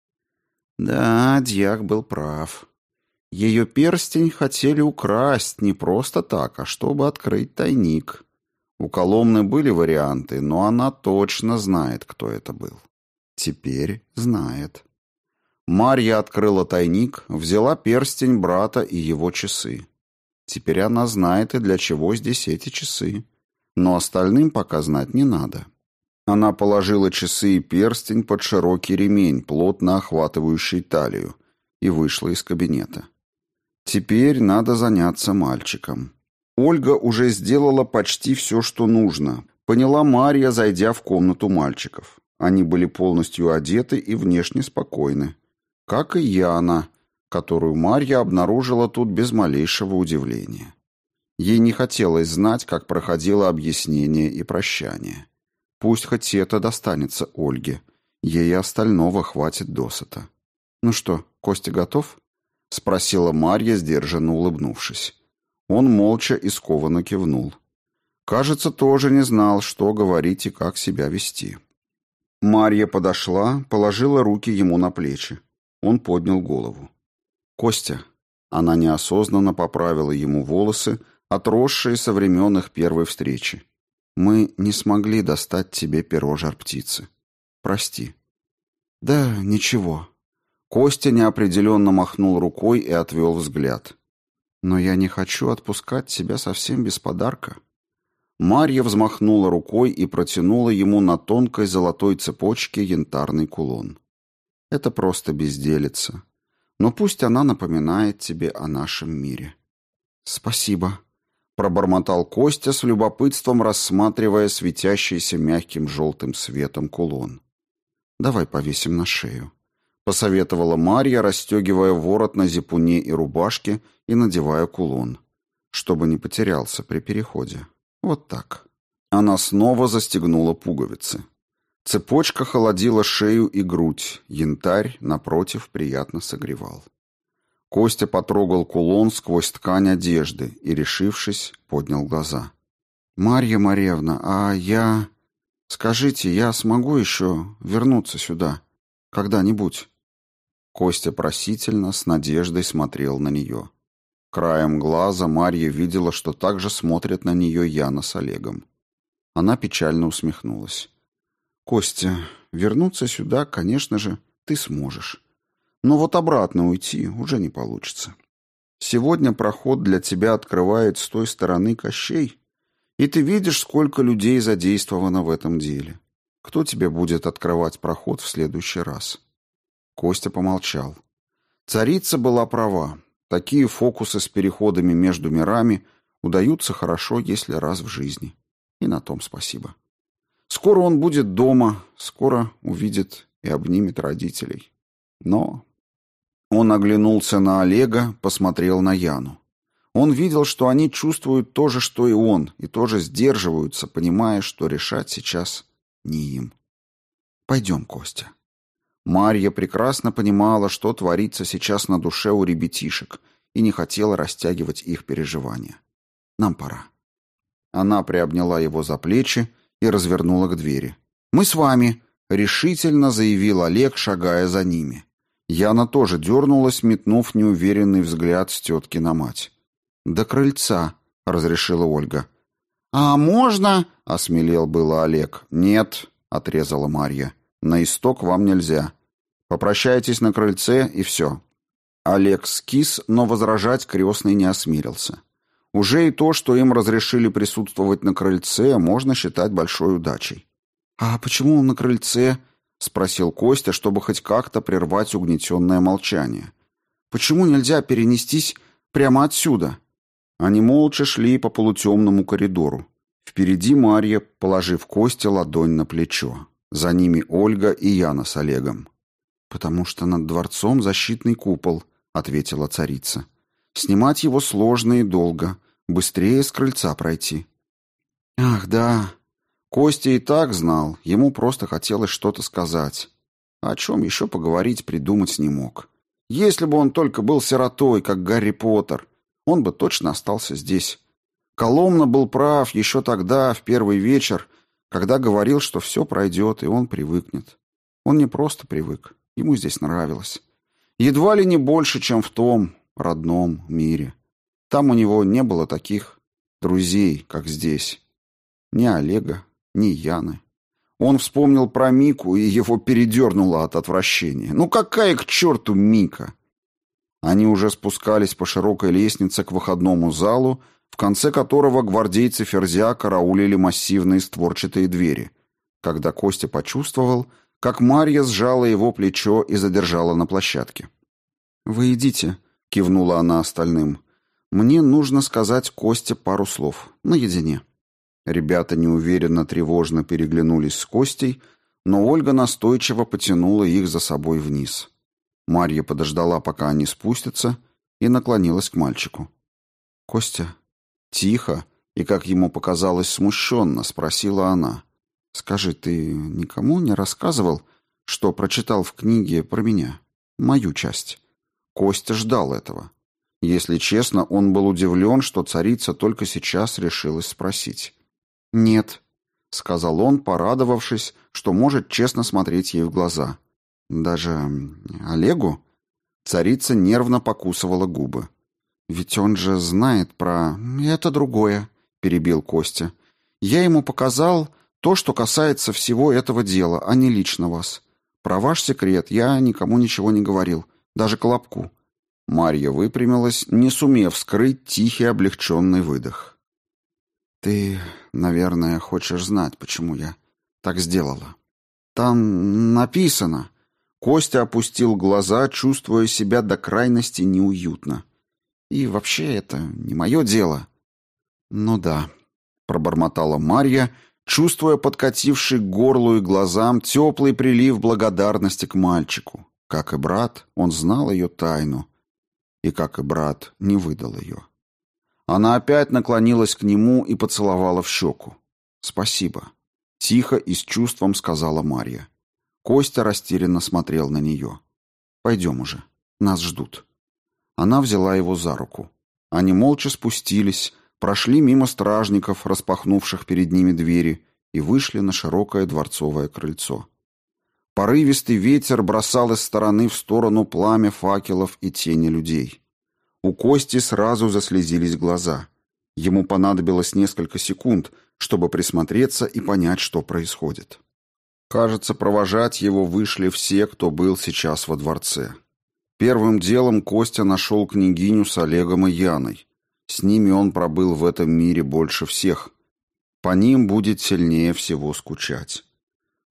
Да, дьяк был прав. Ее перстень хотели украсть не просто так, а чтобы открыть тайник. У Коломны были варианты, но она точно знает, кто это был. Теперь знает. Марья открыла тайник, взяла перстень брата и его часы. Теперь она знает и для чего здесь эти часы. Но остальным пока знать не надо. Она положила часы и перстень под широкий ремень, плотно охватывающий талию, и вышла из кабинета. Теперь надо заняться мальчиком. Ольга уже сделала почти все, что нужно. Поняла Марья, зайдя в комнату мальчиков. Они были полностью одеты и внешне спокойны. Как и Яна, которую Марья обнаружила тут без малейшего удивления. Ей не хотелось знать, как проходило объяснение и прощание. Пусть хоть это достанется Ольге. Ей и остального хватит досыта. «Ну что, Костя готов?» — спросила Марья, сдержанно улыбнувшись. Он молча и скованно кивнул. Кажется, тоже не знал, что говорить и как себя вести. Марья подошла, положила руки ему на плечи. Он поднял голову. «Костя, Она неосознанно поправила ему волосы, отросшие со времен их первой встречи. «Мы не смогли достать тебе перо жар-птицы. Прости». «Да ничего». Костя неопределенно махнул рукой и отвел взгляд. «Но я не хочу отпускать тебя совсем без подарка». Марья взмахнула рукой и протянула ему на тонкой золотой цепочке янтарный кулон. «Это просто безделица но пусть она напоминает тебе о нашем мире. Спасибо, пробормотал Костя с любопытством, рассматривая светящийся мягким желтым светом кулон. Давай повесим на шею, посоветовала Марья, расстегивая ворот на зипуне и рубашке и надевая кулон, чтобы не потерялся при переходе. Вот так. Она снова застегнула пуговицы. Цепочка холодила шею и грудь, янтарь, напротив, приятно согревал. Костя потрогал кулон сквозь ткань одежды и, решившись, поднял глаза. «Марья Марьевна, а я... Скажите, я смогу еще вернуться сюда? Когда-нибудь?» Костя просительно, с надеждой смотрел на нее. Краем глаза Марья видела, что также смотрят на нее Яна с Олегом. Она печально усмехнулась. Костя, вернуться сюда, конечно же, ты сможешь. Но вот обратно уйти уже не получится. Сегодня проход для тебя открывает с той стороны Кощей, и ты видишь, сколько людей задействовано в этом деле. Кто тебе будет открывать проход в следующий раз? Костя помолчал. Царица была права. Такие фокусы с переходами между мирами удаются хорошо, если раз в жизни. И на том спасибо. Скоро он будет дома, скоро увидит и обнимет родителей. Но он оглянулся на Олега, посмотрел на Яну. Он видел, что они чувствуют то же, что и он, и тоже сдерживаются, понимая, что решать сейчас не им. «Пойдем, Костя». Марья прекрасно понимала, что творится сейчас на душе у ребятишек, и не хотела растягивать их переживания. «Нам пора». Она приобняла его за плечи и развернула к двери. «Мы с вами», — решительно заявил Олег, шагая за ними. Яна тоже дернулась, метнув неуверенный взгляд с тетки на мать. «До крыльца», — разрешила Ольга. «А можно?» — осмелел было Олег. «Нет», — отрезала Марья. «На исток вам нельзя. Попрощайтесь на крыльце, и все». Олег скис, но возражать крестный не осмелился. Уже и то, что им разрешили присутствовать на крыльце, можно считать большой удачей. «А почему он на крыльце?» — спросил Костя, чтобы хоть как-то прервать угнетенное молчание. «Почему нельзя перенестись прямо отсюда?» Они молча шли по полутемному коридору. Впереди Марья, положив Косте ладонь на плечо. За ними Ольга и Яна с Олегом. «Потому что над дворцом защитный купол», — ответила царица. «Снимать его сложно и долго. Быстрее с крыльца пройти. Ах, да. Костя и так знал, ему просто хотелось что-то сказать. О чем еще поговорить придумать не мог. Если бы он только был сиротой, как Гарри Поттер, он бы точно остался здесь. Коломна был прав еще тогда, в первый вечер, когда говорил, что все пройдет, и он привыкнет. Он не просто привык, ему здесь нравилось. Едва ли не больше, чем в том родном мире. Там у него не было таких друзей, как здесь. Ни Олега, ни Яны. Он вспомнил про Мику, и его передернуло от отвращения. Ну какая к черту Мика? Они уже спускались по широкой лестнице к выходному залу, в конце которого гвардейцы Ферзя караулили массивные створчатые двери, когда Костя почувствовал, как Марья сжала его плечо и задержала на площадке. «Вы идите», — кивнула она остальным. Мне нужно сказать Косте пару слов. Наедине. Ребята неуверенно, тревожно переглянулись с Костей, но Ольга настойчиво потянула их за собой вниз. Марья подождала, пока они спустятся, и наклонилась к мальчику. «Костя?» Тихо и, как ему показалось, смущенно спросила она. «Скажи, ты никому не рассказывал, что прочитал в книге про меня? Мою часть?» Костя ждал этого. Если честно, он был удивлен, что царица только сейчас решилась спросить. «Нет», — сказал он, порадовавшись, что может честно смотреть ей в глаза. «Даже Олегу?» Царица нервно покусывала губы. Ведь он же знает про... Это другое, перебил Костя. Я ему показал то, что касается всего этого дела, а не лично вас. Про ваш секрет я никому ничего не говорил, даже Колобку. Марья выпрямилась, не сумев скрыть тихий облегченный выдох. Ты, наверное, хочешь знать, почему я так сделала. Там написано. Костя опустил глаза, чувствуя себя до крайности неуютно. И вообще это не мое дело. Ну да, пробормотала Марья, чувствуя подкативший к горлу и глазам теплый прилив благодарности к мальчику. Как и брат, он знал ее тайну, и, как и брат, не выдал ее. Она опять наклонилась к нему и поцеловала в щеку. «Спасибо», — тихо и с чувством сказала Марья. Костя растерянно смотрел на нее. «Пойдем уже, нас ждут». Она взяла его за руку. Они молча спустились, прошли мимо стражников, распахнувших перед ними двери, и вышли на широкое дворцовое крыльцо. Порывистый ветер бросал из стороны в сторону пламя факелов и тени людей. У Кости сразу заслезились глаза. Ему понадобилось несколько секунд, чтобы присмотреться и понять, что происходит. Кажется, провожать его вышли все, кто был сейчас во дворце. Первым делом Костя нашел княгиню с Олегом и Яной. С ними он пробыл в этом мире больше всех. По ним будет сильнее всего скучать.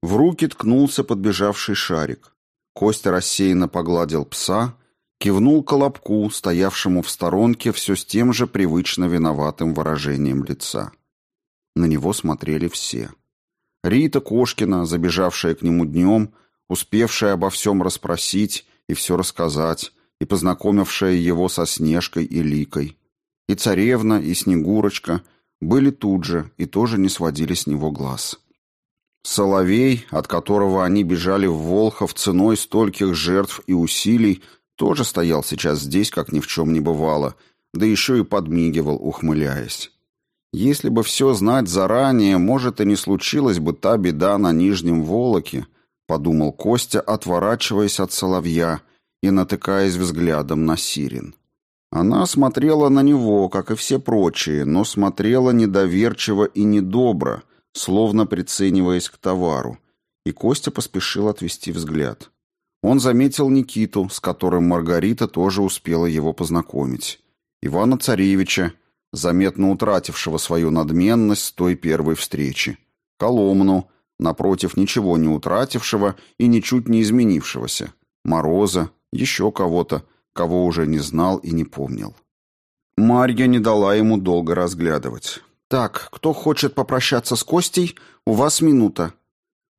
В руки ткнулся подбежавший шарик. Костя рассеянно погладил пса, кивнул колобку, стоявшему в сторонке все с тем же привычно виноватым выражением лица. На него смотрели все. Рита Кошкина, забежавшая к нему днем, успевшая обо всем расспросить и все рассказать, и познакомившая его со Снежкой и Ликой, и царевна, и Снегурочка были тут же и тоже не сводили с него глаз. Соловей, от которого они бежали в Волхов ценой стольких жертв и усилий, тоже стоял сейчас здесь, как ни в чем не бывало, да еще и подмигивал, ухмыляясь. Если бы все знать заранее, может, и не случилась бы та беда на Нижнем Волоке, подумал Костя, отворачиваясь от соловья и натыкаясь взглядом на Сирин. Она смотрела на него, как и все прочие, но смотрела недоверчиво и недобро, словно прицениваясь к товару, и Костя поспешил отвести взгляд. Он заметил Никиту, с которым Маргарита тоже успела его познакомить, Ивана Царевича, заметно утратившего свою надменность с той первой встречи, Коломну, напротив, ничего не утратившего и ничуть не изменившегося, Мороза, еще кого-то, кого уже не знал и не помнил. Марья не дала ему долго разглядывать. «Так, кто хочет попрощаться с Костей, у вас минута».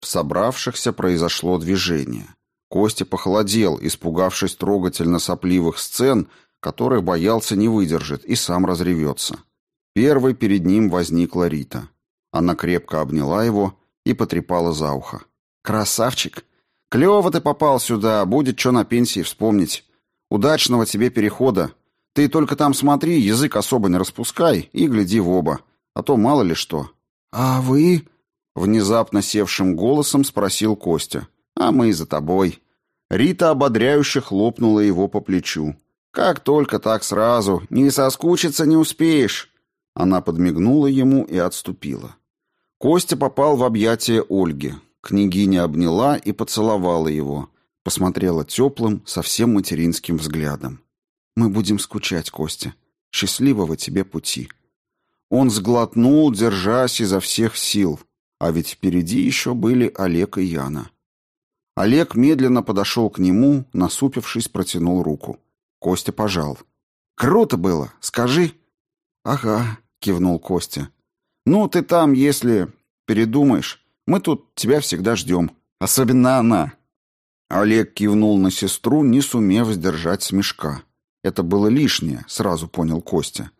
В собравшихся произошло движение. Костя похолодел, испугавшись трогательно сопливых сцен, которых боялся не выдержит и сам разревется. Первой перед ним возникла Рита. Она крепко обняла его и потрепала за ухо. «Красавчик! Клево ты попал сюда, будет что на пенсии вспомнить. Удачного тебе перехода. Ты только там смотри, язык особо не распускай и гляди в оба, а то мало ли что». «А вы?» — внезапно севшим голосом спросил Костя. «А мы за тобой». Рита ободряюще хлопнула его по плечу. «Как только так сразу, не соскучиться не успеешь». Она подмигнула ему и отступила. Костя попал в объятия Ольги. Княгиня обняла и поцеловала его. Посмотрела теплым, совсем материнским взглядом. «Мы будем скучать, Костя. Счастливого тебе пути». Он сглотнул, держась изо всех сил. А ведь впереди еще были Олег и Яна. Олег медленно подошел к нему, насупившись, протянул руку. Костя пожал. «Круто было, скажи». «Ага», — кивнул Костя. «Ну, ты там, если передумаешь, мы тут тебя всегда ждем. Особенно она». Олег кивнул на сестру, не сумев сдержать смешка. Это было лишнее, сразу понял Костя.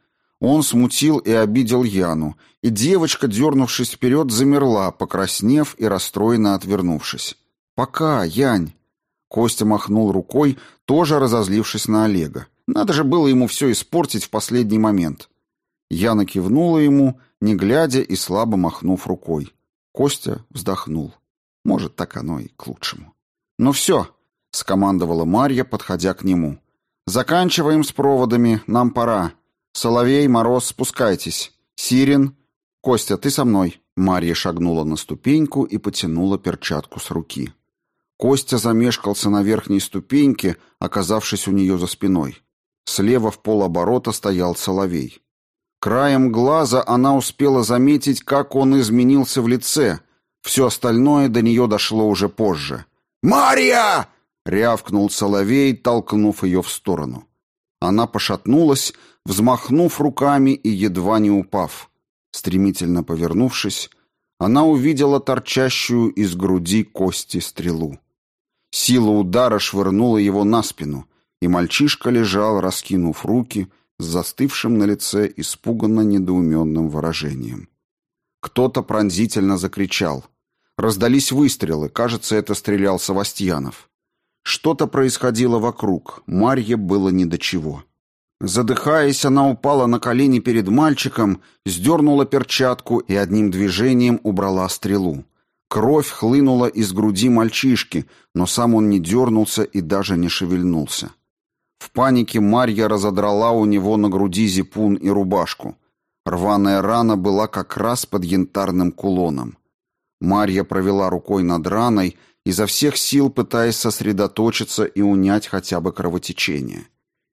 Он смутил и обидел Яну, и девочка, дернувшись вперед, замерла, покраснев и расстроенно отвернувшись. «Пока, Янь!» Костя махнул рукой, тоже разозлившись на Олега. Надо же было ему все испортить в последний момент. Яна кивнула ему, не глядя и слабо махнув рукой. Костя вздохнул. Может, так оно и к лучшему. «Ну все!» — скомандовала Марья, подходя к нему. Заканчиваем с проводами, нам пора. Соловей, Мороз, спускайтесь. Сирен, Костя, ты со мной. Марья шагнула на ступеньку и потянула перчатку с руки. Костя замешкался на верхней ступеньке, оказавшись у нее за спиной. Слева в полоборота стоял Соловей. Краем глаза она успела заметить, как он изменился в лице. Все остальное до нее дошло уже позже. «Марья!» — рявкнул Соловей, толкнув ее в сторону. Она пошатнулась, взмахнув руками и едва не упав. Стремительно повернувшись, она увидела торчащую из груди кости стрелу. Сила удара швырнула его на спину, и мальчишка лежал, раскинув руки, с застывшим на лице испуганно недоуменным выражением. Кто-то пронзительно закричал. Раздались выстрелы, кажется, это стрелял Савастьянов. Что-то происходило вокруг, Марье было ни до чего. Задыхаясь, она упала на колени перед мальчиком, сдернула перчатку и одним движением убрала стрелу. Кровь хлынула из груди мальчишки, но сам он не дернулся и даже не шевельнулся. В панике Марья разодрала у него на груди зипун и рубашку. Рваная рана была как раз под янтарным кулоном. Марья провела рукой над раной, изо всех сил пытаясь сосредоточиться и унять хотя бы кровотечение.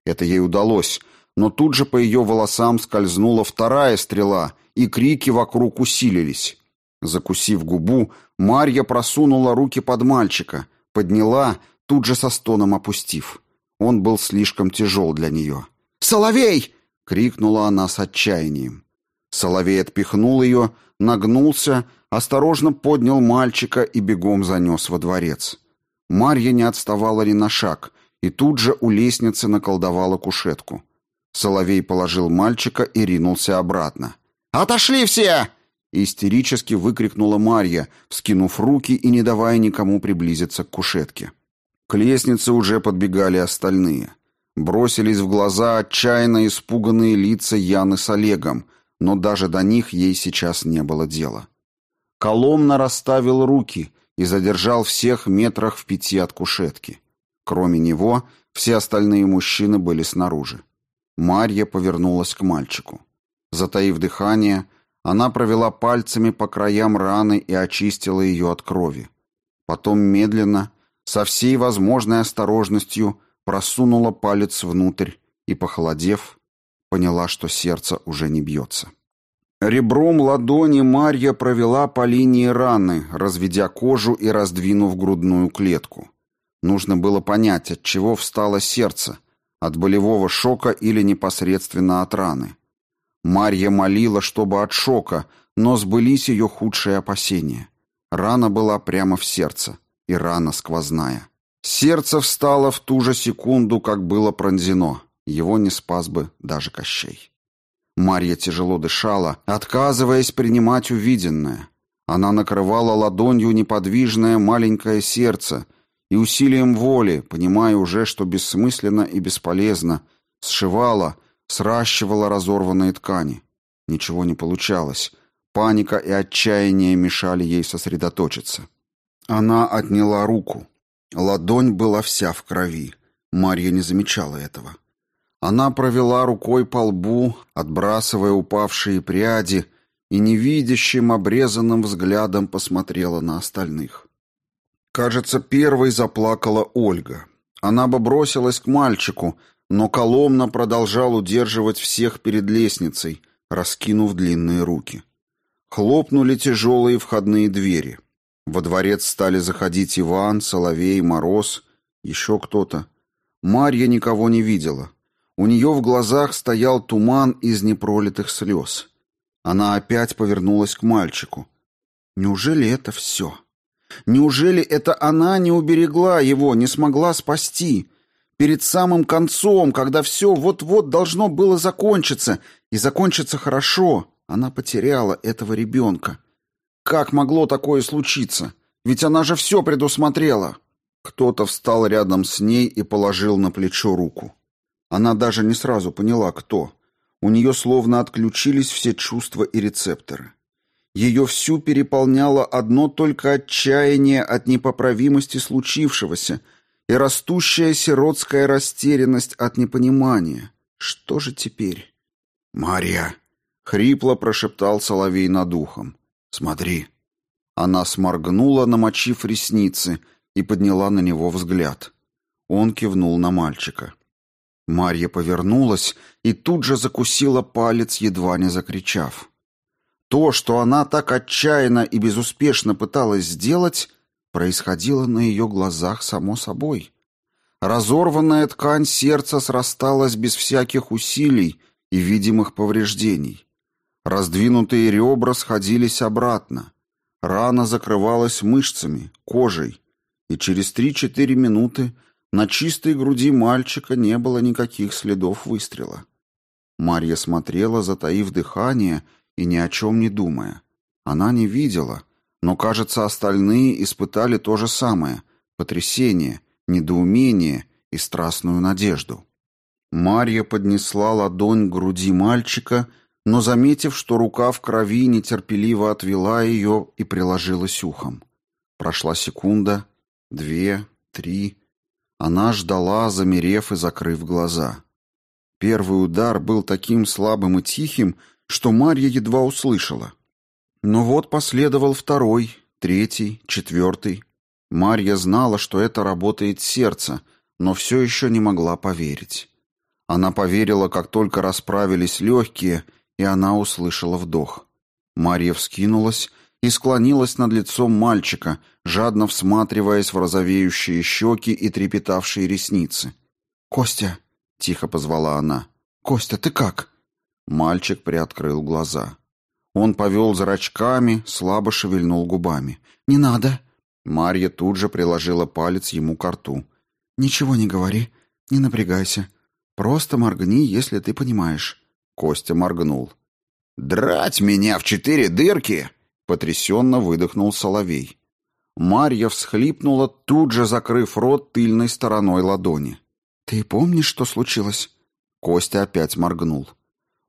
Это ей удалось, но тут же по ее волосам скользнула вторая стрела, и крики вокруг усилились. Закусив губу, Марья просунула руки под мальчика, подняла, тут же со стоном опустив. Он был слишком тяжел для нее. «Соловей!» — крикнула она с отчаянием. Соловей отпихнул ее, нагнулся, осторожно поднял мальчика и бегом занес во дворец. Марья не отставала ни на шаг и тут же у лестницы наколдовала кушетку. Соловей положил мальчика и ринулся обратно. «Отошли все!» истерически выкрикнула Марья, вскинув руки и не давая никому приблизиться к кушетке. К лестнице уже подбегали остальные. Бросились в глаза отчаянно испуганные лица Яны с Олегом, но даже до них ей сейчас не было дела. Коломна расставил руки и задержал всех метрах в пяти от кушетки. Кроме него, все остальные мужчины были снаружи. Марья повернулась к мальчику. Затаив дыхание, она провела пальцами по краям раны и очистила ее от крови. Потом медленно, со всей возможной осторожностью, просунула палец внутрь и, похолодев, поняла, что сердце уже не бьется. Ребром ладони Марья провела по линии раны, разведя кожу и раздвинув грудную клетку. Нужно было понять, от чего встало сердце, от болевого шока или непосредственно от раны. Марья молила, чтобы от шока, но сбылись ее худшие опасения. Рана была прямо в сердце, и рана сквозная. Сердце встало в ту же секунду, как было пронзено. Его не спас бы даже Кощей. Марья тяжело дышала, отказываясь принимать увиденное. Она накрывала ладонью неподвижное маленькое сердце и усилием воли, понимая уже, что бессмысленно и бесполезно, сшивала, сращивала разорванные ткани. Ничего не получалось. Паника и отчаяние мешали ей сосредоточиться. Она отняла руку. Ладонь была вся в крови. Марья не замечала этого. Она провела рукой по лбу, отбрасывая упавшие пряди, и невидящим обрезанным взглядом посмотрела на остальных. Кажется, первой заплакала Ольга. Она бы бросилась к мальчику, но Коломна продолжал удерживать всех перед лестницей, раскинув длинные руки. Хлопнули тяжелые входные двери. Во дворец стали заходить Иван, Соловей, Мороз, еще кто-то. Марья никого не видела. У нее в глазах стоял туман из непролитых слез. Она опять повернулась к мальчику. Неужели это все? Неужели это она не уберегла его, не смогла спасти? перед самым концом, когда все вот-вот должно было закончиться, и закончиться хорошо, она потеряла этого ребенка. Как могло такое случиться? Ведь она же все предусмотрела. Кто-то встал рядом с ней и положил на плечо руку. Она даже не сразу поняла, кто. У нее словно отключились все чувства и рецепторы. Ее всю переполняло одно только отчаяние от непоправимости случившегося — и растущая сиротская растерянность от непонимания. Что же теперь? «Марья!» — хрипло прошептал соловей над ухом. «Смотри!» Она сморгнула, намочив ресницы, и подняла на него взгляд. Он кивнул на мальчика. Марья повернулась и тут же закусила палец, едва не закричав. То, что она так отчаянно и безуспешно пыталась сделать, происходило на ее глазах само собой. Разорванная ткань сердца срасталась без всяких усилий и видимых повреждений. Раздвинутые ребра сходились обратно. Рана закрывалась мышцами, кожей, и через три-четыре минуты на чистой груди мальчика не было никаких следов выстрела. Марья смотрела, затаив дыхание и ни о чем не думая. Она не видела, но, кажется, остальные испытали то же самое — потрясение, недоумение и страстную надежду. Марья поднесла ладонь к груди мальчика, но, заметив, что рука в крови, нетерпеливо отвела ее и приложилась ухом. Прошла секунда, две, три. Она ждала, замерев и закрыв глаза. Первый удар был таким слабым и тихим, что Марья едва услышала. Но вот последовал второй, третий, четвертый. Марья знала, что это работает сердце, но все еще не могла поверить. Она поверила, как только расправились легкие, и она услышала вдох. Марья вскинулась и склонилась над лицом мальчика, жадно всматриваясь в розовеющие щеки и трепетавшие ресницы. «Костя!» — тихо позвала она. «Костя, ты как?» Мальчик приоткрыл глаза. Он повел зрачками, слабо шевельнул губами. «Не надо!» Марья тут же приложила палец ему к рту. «Ничего не говори, не напрягайся. Просто моргни, если ты понимаешь». Костя моргнул. «Драть меня в четыре дырки!» Потрясенно выдохнул Соловей. Марья всхлипнула, тут же закрыв рот тыльной стороной ладони. «Ты помнишь, что случилось?» Костя опять моргнул.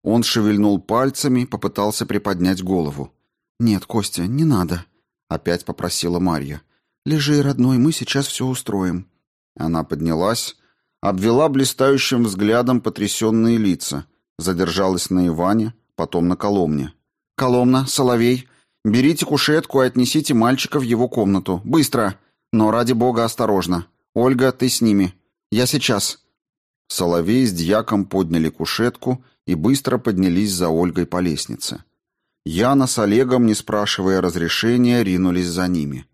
Он шевельнул пальцами, попытался приподнять голову. «Нет, Костя, не надо», — опять попросила Марья. «Лежи, родной, мы сейчас все устроим». Она поднялась, обвела блистающим взглядом потрясенные лица, задержалась на Иване, потом на Коломне. «Коломна, Соловей, берите кушетку и отнесите мальчика в его комнату. Быстро! Но ради бога осторожно. Ольга, ты с ними. Я сейчас». Соловей с дьяком подняли кушетку и быстро поднялись за Ольгой по лестнице. Яна с Олегом, не спрашивая разрешения, ринулись за ними.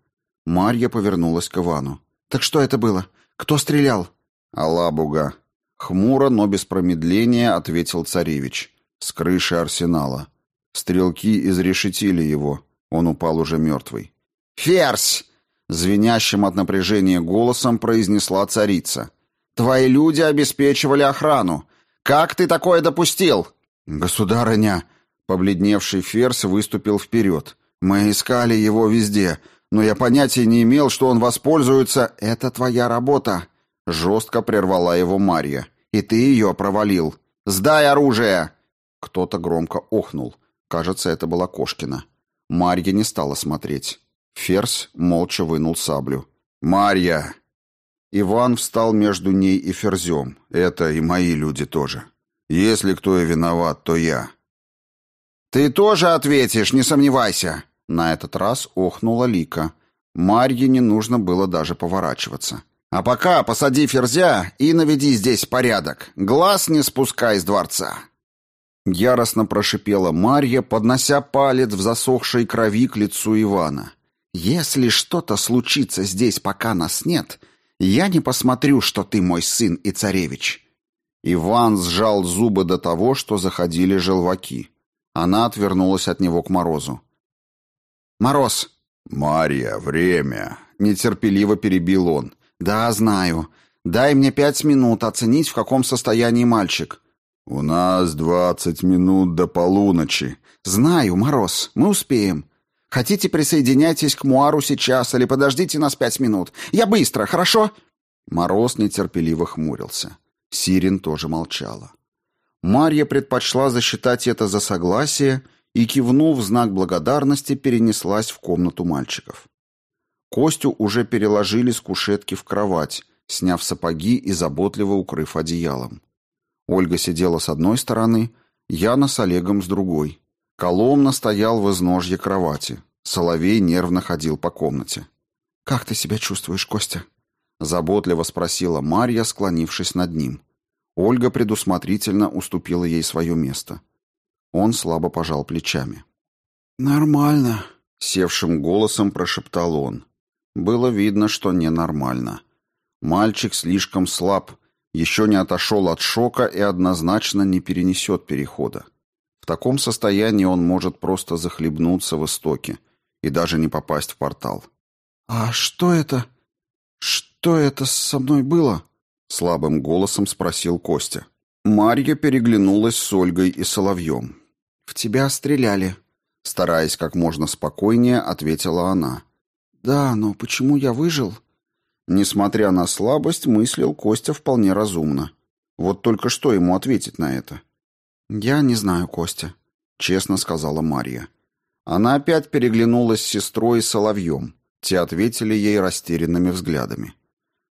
Марья повернулась к Ивану. «Так что это было? Кто стрелял?» «Алабуга». Хмуро, но без промедления ответил царевич. С крыши арсенала. Стрелки изрешетили его. Он упал уже мертвый. «Ферзь!» Звенящим от напряжения голосом произнесла царица. «Твои люди обеспечивали охрану. Как ты такое допустил?» «Государыня!» Побледневший Ферзь выступил вперед. «Мы искали его везде, но я понятия не имел, что он воспользуется...» «Это твоя работа!» Жестко прервала его Марья. «И ты ее провалил. Сдай оружие!» Кто-то громко охнул. Кажется, это была Кошкина. Марья не стала смотреть. Ферзь молча вынул саблю. «Марья!» Иван встал между ней и Ферзем. «Это и мои люди тоже. Если кто и виноват, то я». «Ты тоже ответишь, не сомневайся!» На этот раз охнула Лика. Марье не нужно было даже поворачиваться. А пока посади ферзя и наведи здесь порядок. Глаз не спускай с дворца. Яростно прошипела Марья, поднося палец в засохшей крови к лицу Ивана. Если что-то случится здесь, пока нас нет, я не посмотрю, что ты мой сын и царевич. Иван сжал зубы до того, что заходили желваки. Она отвернулась от него к Морозу. Мороз. Марья, время, нетерпеливо перебил он. «Да, знаю. Дай мне пять минут оценить, в каком состоянии мальчик». «У нас двадцать минут до полуночи». «Знаю, Мороз, мы успеем. Хотите, присоединяйтесь к Муару сейчас или подождите нас пять минут. Я быстро, хорошо?» Мороз нетерпеливо хмурился. Сирин тоже молчала. Марья предпочла засчитать это за согласие и, кивнув в знак благодарности, перенеслась в комнату мальчиков. Костю уже переложили с кушетки в кровать, сняв сапоги и заботливо укрыв одеялом. Ольга сидела с одной стороны, Яна с Олегом с другой. Коломна стоял в изножье кровати. Соловей нервно ходил по комнате. «Как ты себя чувствуешь, Костя?» Заботливо спросила Марья, склонившись над ним. Ольга предусмотрительно уступила ей свое место. Он слабо пожал плечами. «Нормально», — севшим голосом прошептал он. Было видно, что ненормально. Мальчик слишком слаб, еще не отошел от шока и однозначно не перенесет перехода. В таком состоянии он может просто захлебнуться в истоке и даже не попасть в портал. «А что это? Что это со мной было?» Слабым голосом спросил Костя. Марья переглянулась с Ольгой и Соловьем. «В тебя стреляли», — стараясь как можно спокойнее, ответила она. «Да, но почему я выжил?» Несмотря на слабость, мыслил Костя вполне разумно. Вот только что ему ответить на это? «Я не знаю, Костя», — честно сказала Марья. Она опять переглянулась с сестрой и Соловьем. Те ответили ей растерянными взглядами.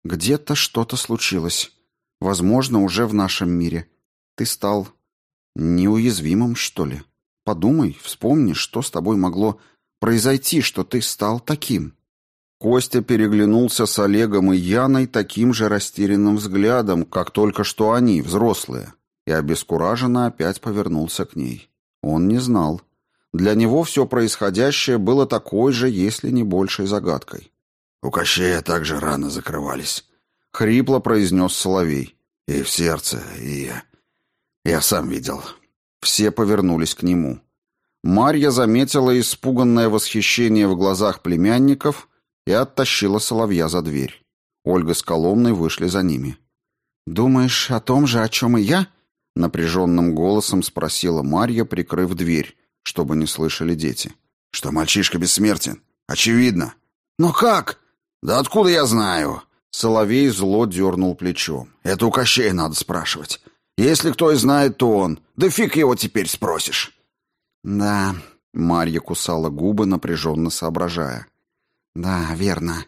«Где-то что-то случилось. Возможно, уже в нашем мире. Ты стал неуязвимым, что ли? Подумай, вспомни, что с тобой могло произойти, что ты стал таким». Костя переглянулся с Олегом и Яной таким же растерянным взглядом, как только что они, взрослые, и обескураженно опять повернулся к ней. Он не знал. Для него все происходящее было такой же, если не большей загадкой. «У Кощея также раны закрывались», — хрипло произнес Соловей. «И в сердце, и я сам видел». Все повернулись к нему. Марья заметила испуганное восхищение в глазах племянников и оттащила Соловья за дверь. Ольга с Коломной вышли за ними. «Думаешь о том же, о чем и я?» Напряженным голосом спросила Марья, прикрыв дверь, чтобы не слышали дети. «Что мальчишка бессмертен? Очевидно». «Но как?» «Да откуда я знаю?» Соловей зло дернул плечом. «Это у Кощея надо спрашивать. Если кто и знает, то он. Да фиг его теперь спросишь». «Да», — Марья кусала губы, напряженно соображая. «Да, верно».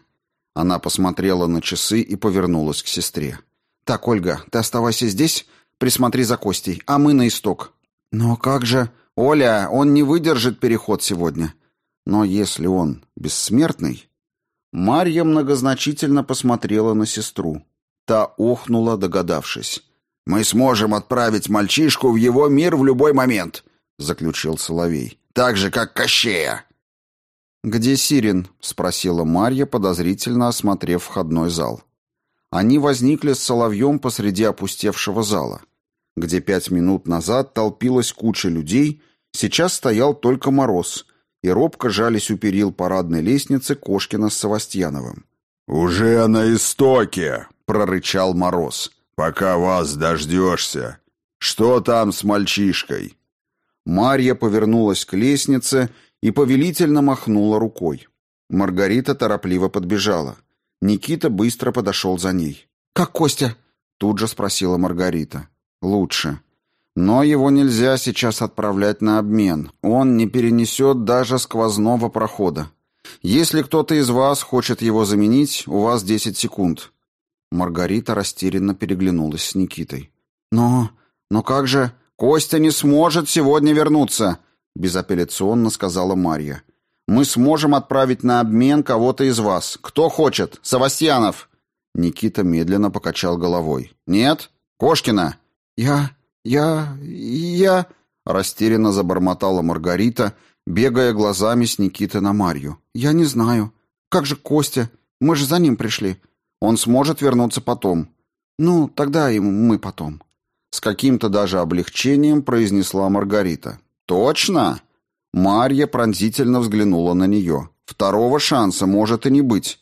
Она посмотрела на часы и повернулась к сестре. «Так, Ольга, ты оставайся здесь, присмотри за Костей, а мы на исток». «Но как же...» «Оля, он не выдержит переход сегодня. Но если он бессмертный...» Марья многозначительно посмотрела на сестру. Та охнула, догадавшись. «Мы сможем отправить мальчишку в его мир в любой момент», — заключил Соловей. «Так же, как Кощея». «Где Сирин?» — спросила Марья, подозрительно осмотрев входной зал. Они возникли с Соловьем посреди опустевшего зала. Где пять минут назад толпилась куча людей, сейчас стоял только Мороз, и робко жались у перил парадной лестницы Кошкина с Савастьяновым. «Уже на истоке!» — прорычал Мороз. «Пока вас дождешься. Что там с мальчишкой?» Марья повернулась к лестнице и повелительно махнула рукой. Маргарита торопливо подбежала. Никита быстро подошел за ней. «Как Костя?» — тут же спросила Маргарита. «Лучше. Но его нельзя сейчас отправлять на обмен. Он не перенесет даже сквозного прохода. Если кто-то из вас хочет его заменить, у вас десять секунд». Маргарита растерянно переглянулась с Никитой. «Но... но как же...» «Костя не сможет сегодня вернуться!» Безапелляционно сказала Марья. Мы сможем отправить на обмен кого-то из вас. Кто хочет? Савастьянов. Никита медленно покачал головой. Нет? Кошкина. Я я я растерянно забормотала Маргарита, бегая глазами с Никиты на Марью. Я не знаю. Как же Костя? Мы же за ним пришли. Он сможет вернуться потом. Ну, тогда и мы потом. С каким-то даже облегчением произнесла Маргарита. «Точно?» Марья пронзительно взглянула на нее. «Второго шанса может и не быть».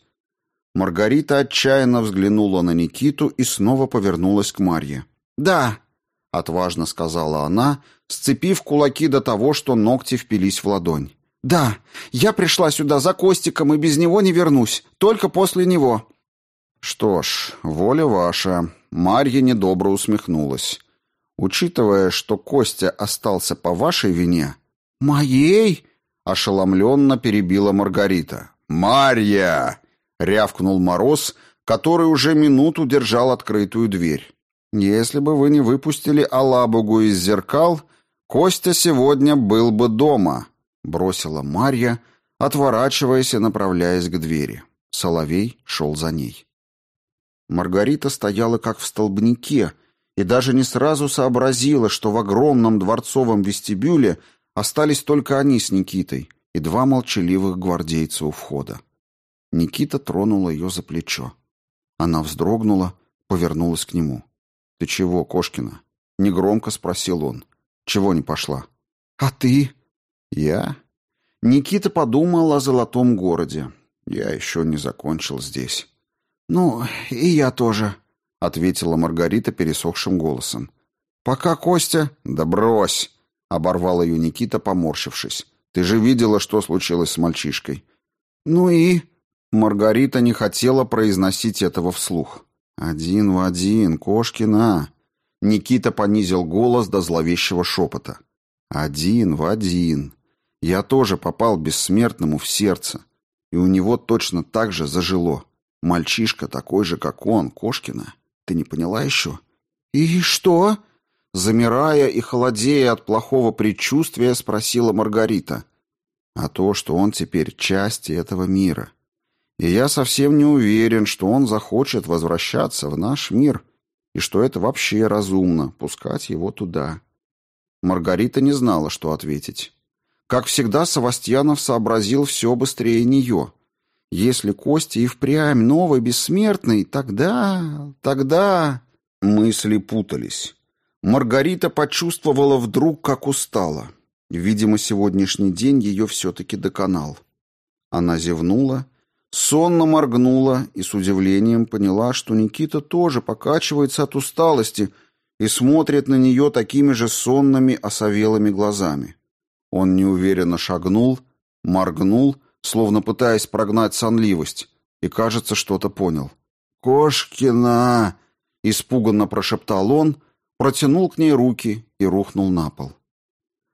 Маргарита отчаянно взглянула на Никиту и снова повернулась к Марье. «Да», — отважно сказала она, сцепив кулаки до того, что ногти впились в ладонь. «Да, я пришла сюда за Костиком и без него не вернусь, только после него». «Что ж, воля ваша», — Марья недобро усмехнулась. Учитывая, что Костя остался по вашей вине... Моей? Ошеломленно перебила Маргарита. «Марья!» — рявкнул Мороз, который уже минуту держал открытую дверь. «Если бы вы не выпустили Алабугу из зеркал, Костя сегодня был бы дома», — бросила Марья, отворачиваясь и направляясь к двери. Соловей шел за ней. Маргарита стояла как в столбнике и даже не сразу сообразила, что в огромном дворцовом вестибюле остались только они с Никитой и два молчаливых гвардейца у входа. Никита тронул ее за плечо. Она вздрогнула, повернулась к нему. «Ты чего, Кошкина?» Негромко спросил он. «Чего не пошла?» «А ты?» «Я?» Никита подумал о золотом городе. «Я еще не закончил здесь». «Ну, и я тоже», — ответила Маргарита пересохшим голосом. «Пока Костя...» «Да брось!» — оборвал ее Никита, поморщившись. «Ты же видела, что случилось с мальчишкой?» «Ну и...» Маргарита не хотела произносить этого вслух. «Один в один, Кошкина!» Никита понизил голос до зловещего шепота. «Один в один. Я тоже попал бессмертному в сердце, и у него точно так же зажило. Мальчишка такой же, как он, Кошкина. Ты не поняла еще?» «И что?» Замирая и холодея от плохого предчувствия, спросила Маргарита. «А то, что он теперь часть этого мира» И я совсем не уверен, что он захочет возвращаться в наш мир, и что это вообще разумно, пускать его туда. Маргарита не знала, что ответить. Как всегда, Савастьянов сообразил все быстрее нее. Если Костя и впрямь новый бессмертный, тогда... тогда... Мысли путались. Маргарита почувствовала вдруг, как устала. Видимо, сегодняшний день ее все-таки доконал. Она зевнула Сонно моргнула и с удивлением поняла, что Никита тоже покачивается от усталости и смотрит на нее такими же сонными осовелыми глазами. Он неуверенно шагнул, моргнул, словно пытаясь прогнать сонливость, и, кажется, что-то понял. «Кошкина!» — испуганно прошептал он, протянул к ней руки и рухнул на пол.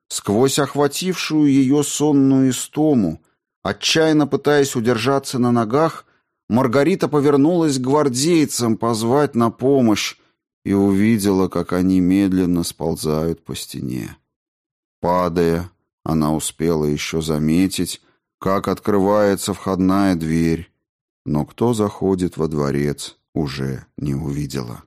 Сквозь охватившую ее сонную истому Отчаянно пытаясь удержаться на ногах, Маргарита повернулась к гвардейцам позвать на помощь и увидела, как они медленно сползают по стене. Падая, она успела еще заметить, как открывается входная дверь, но кто заходит во дворец, уже не увидела.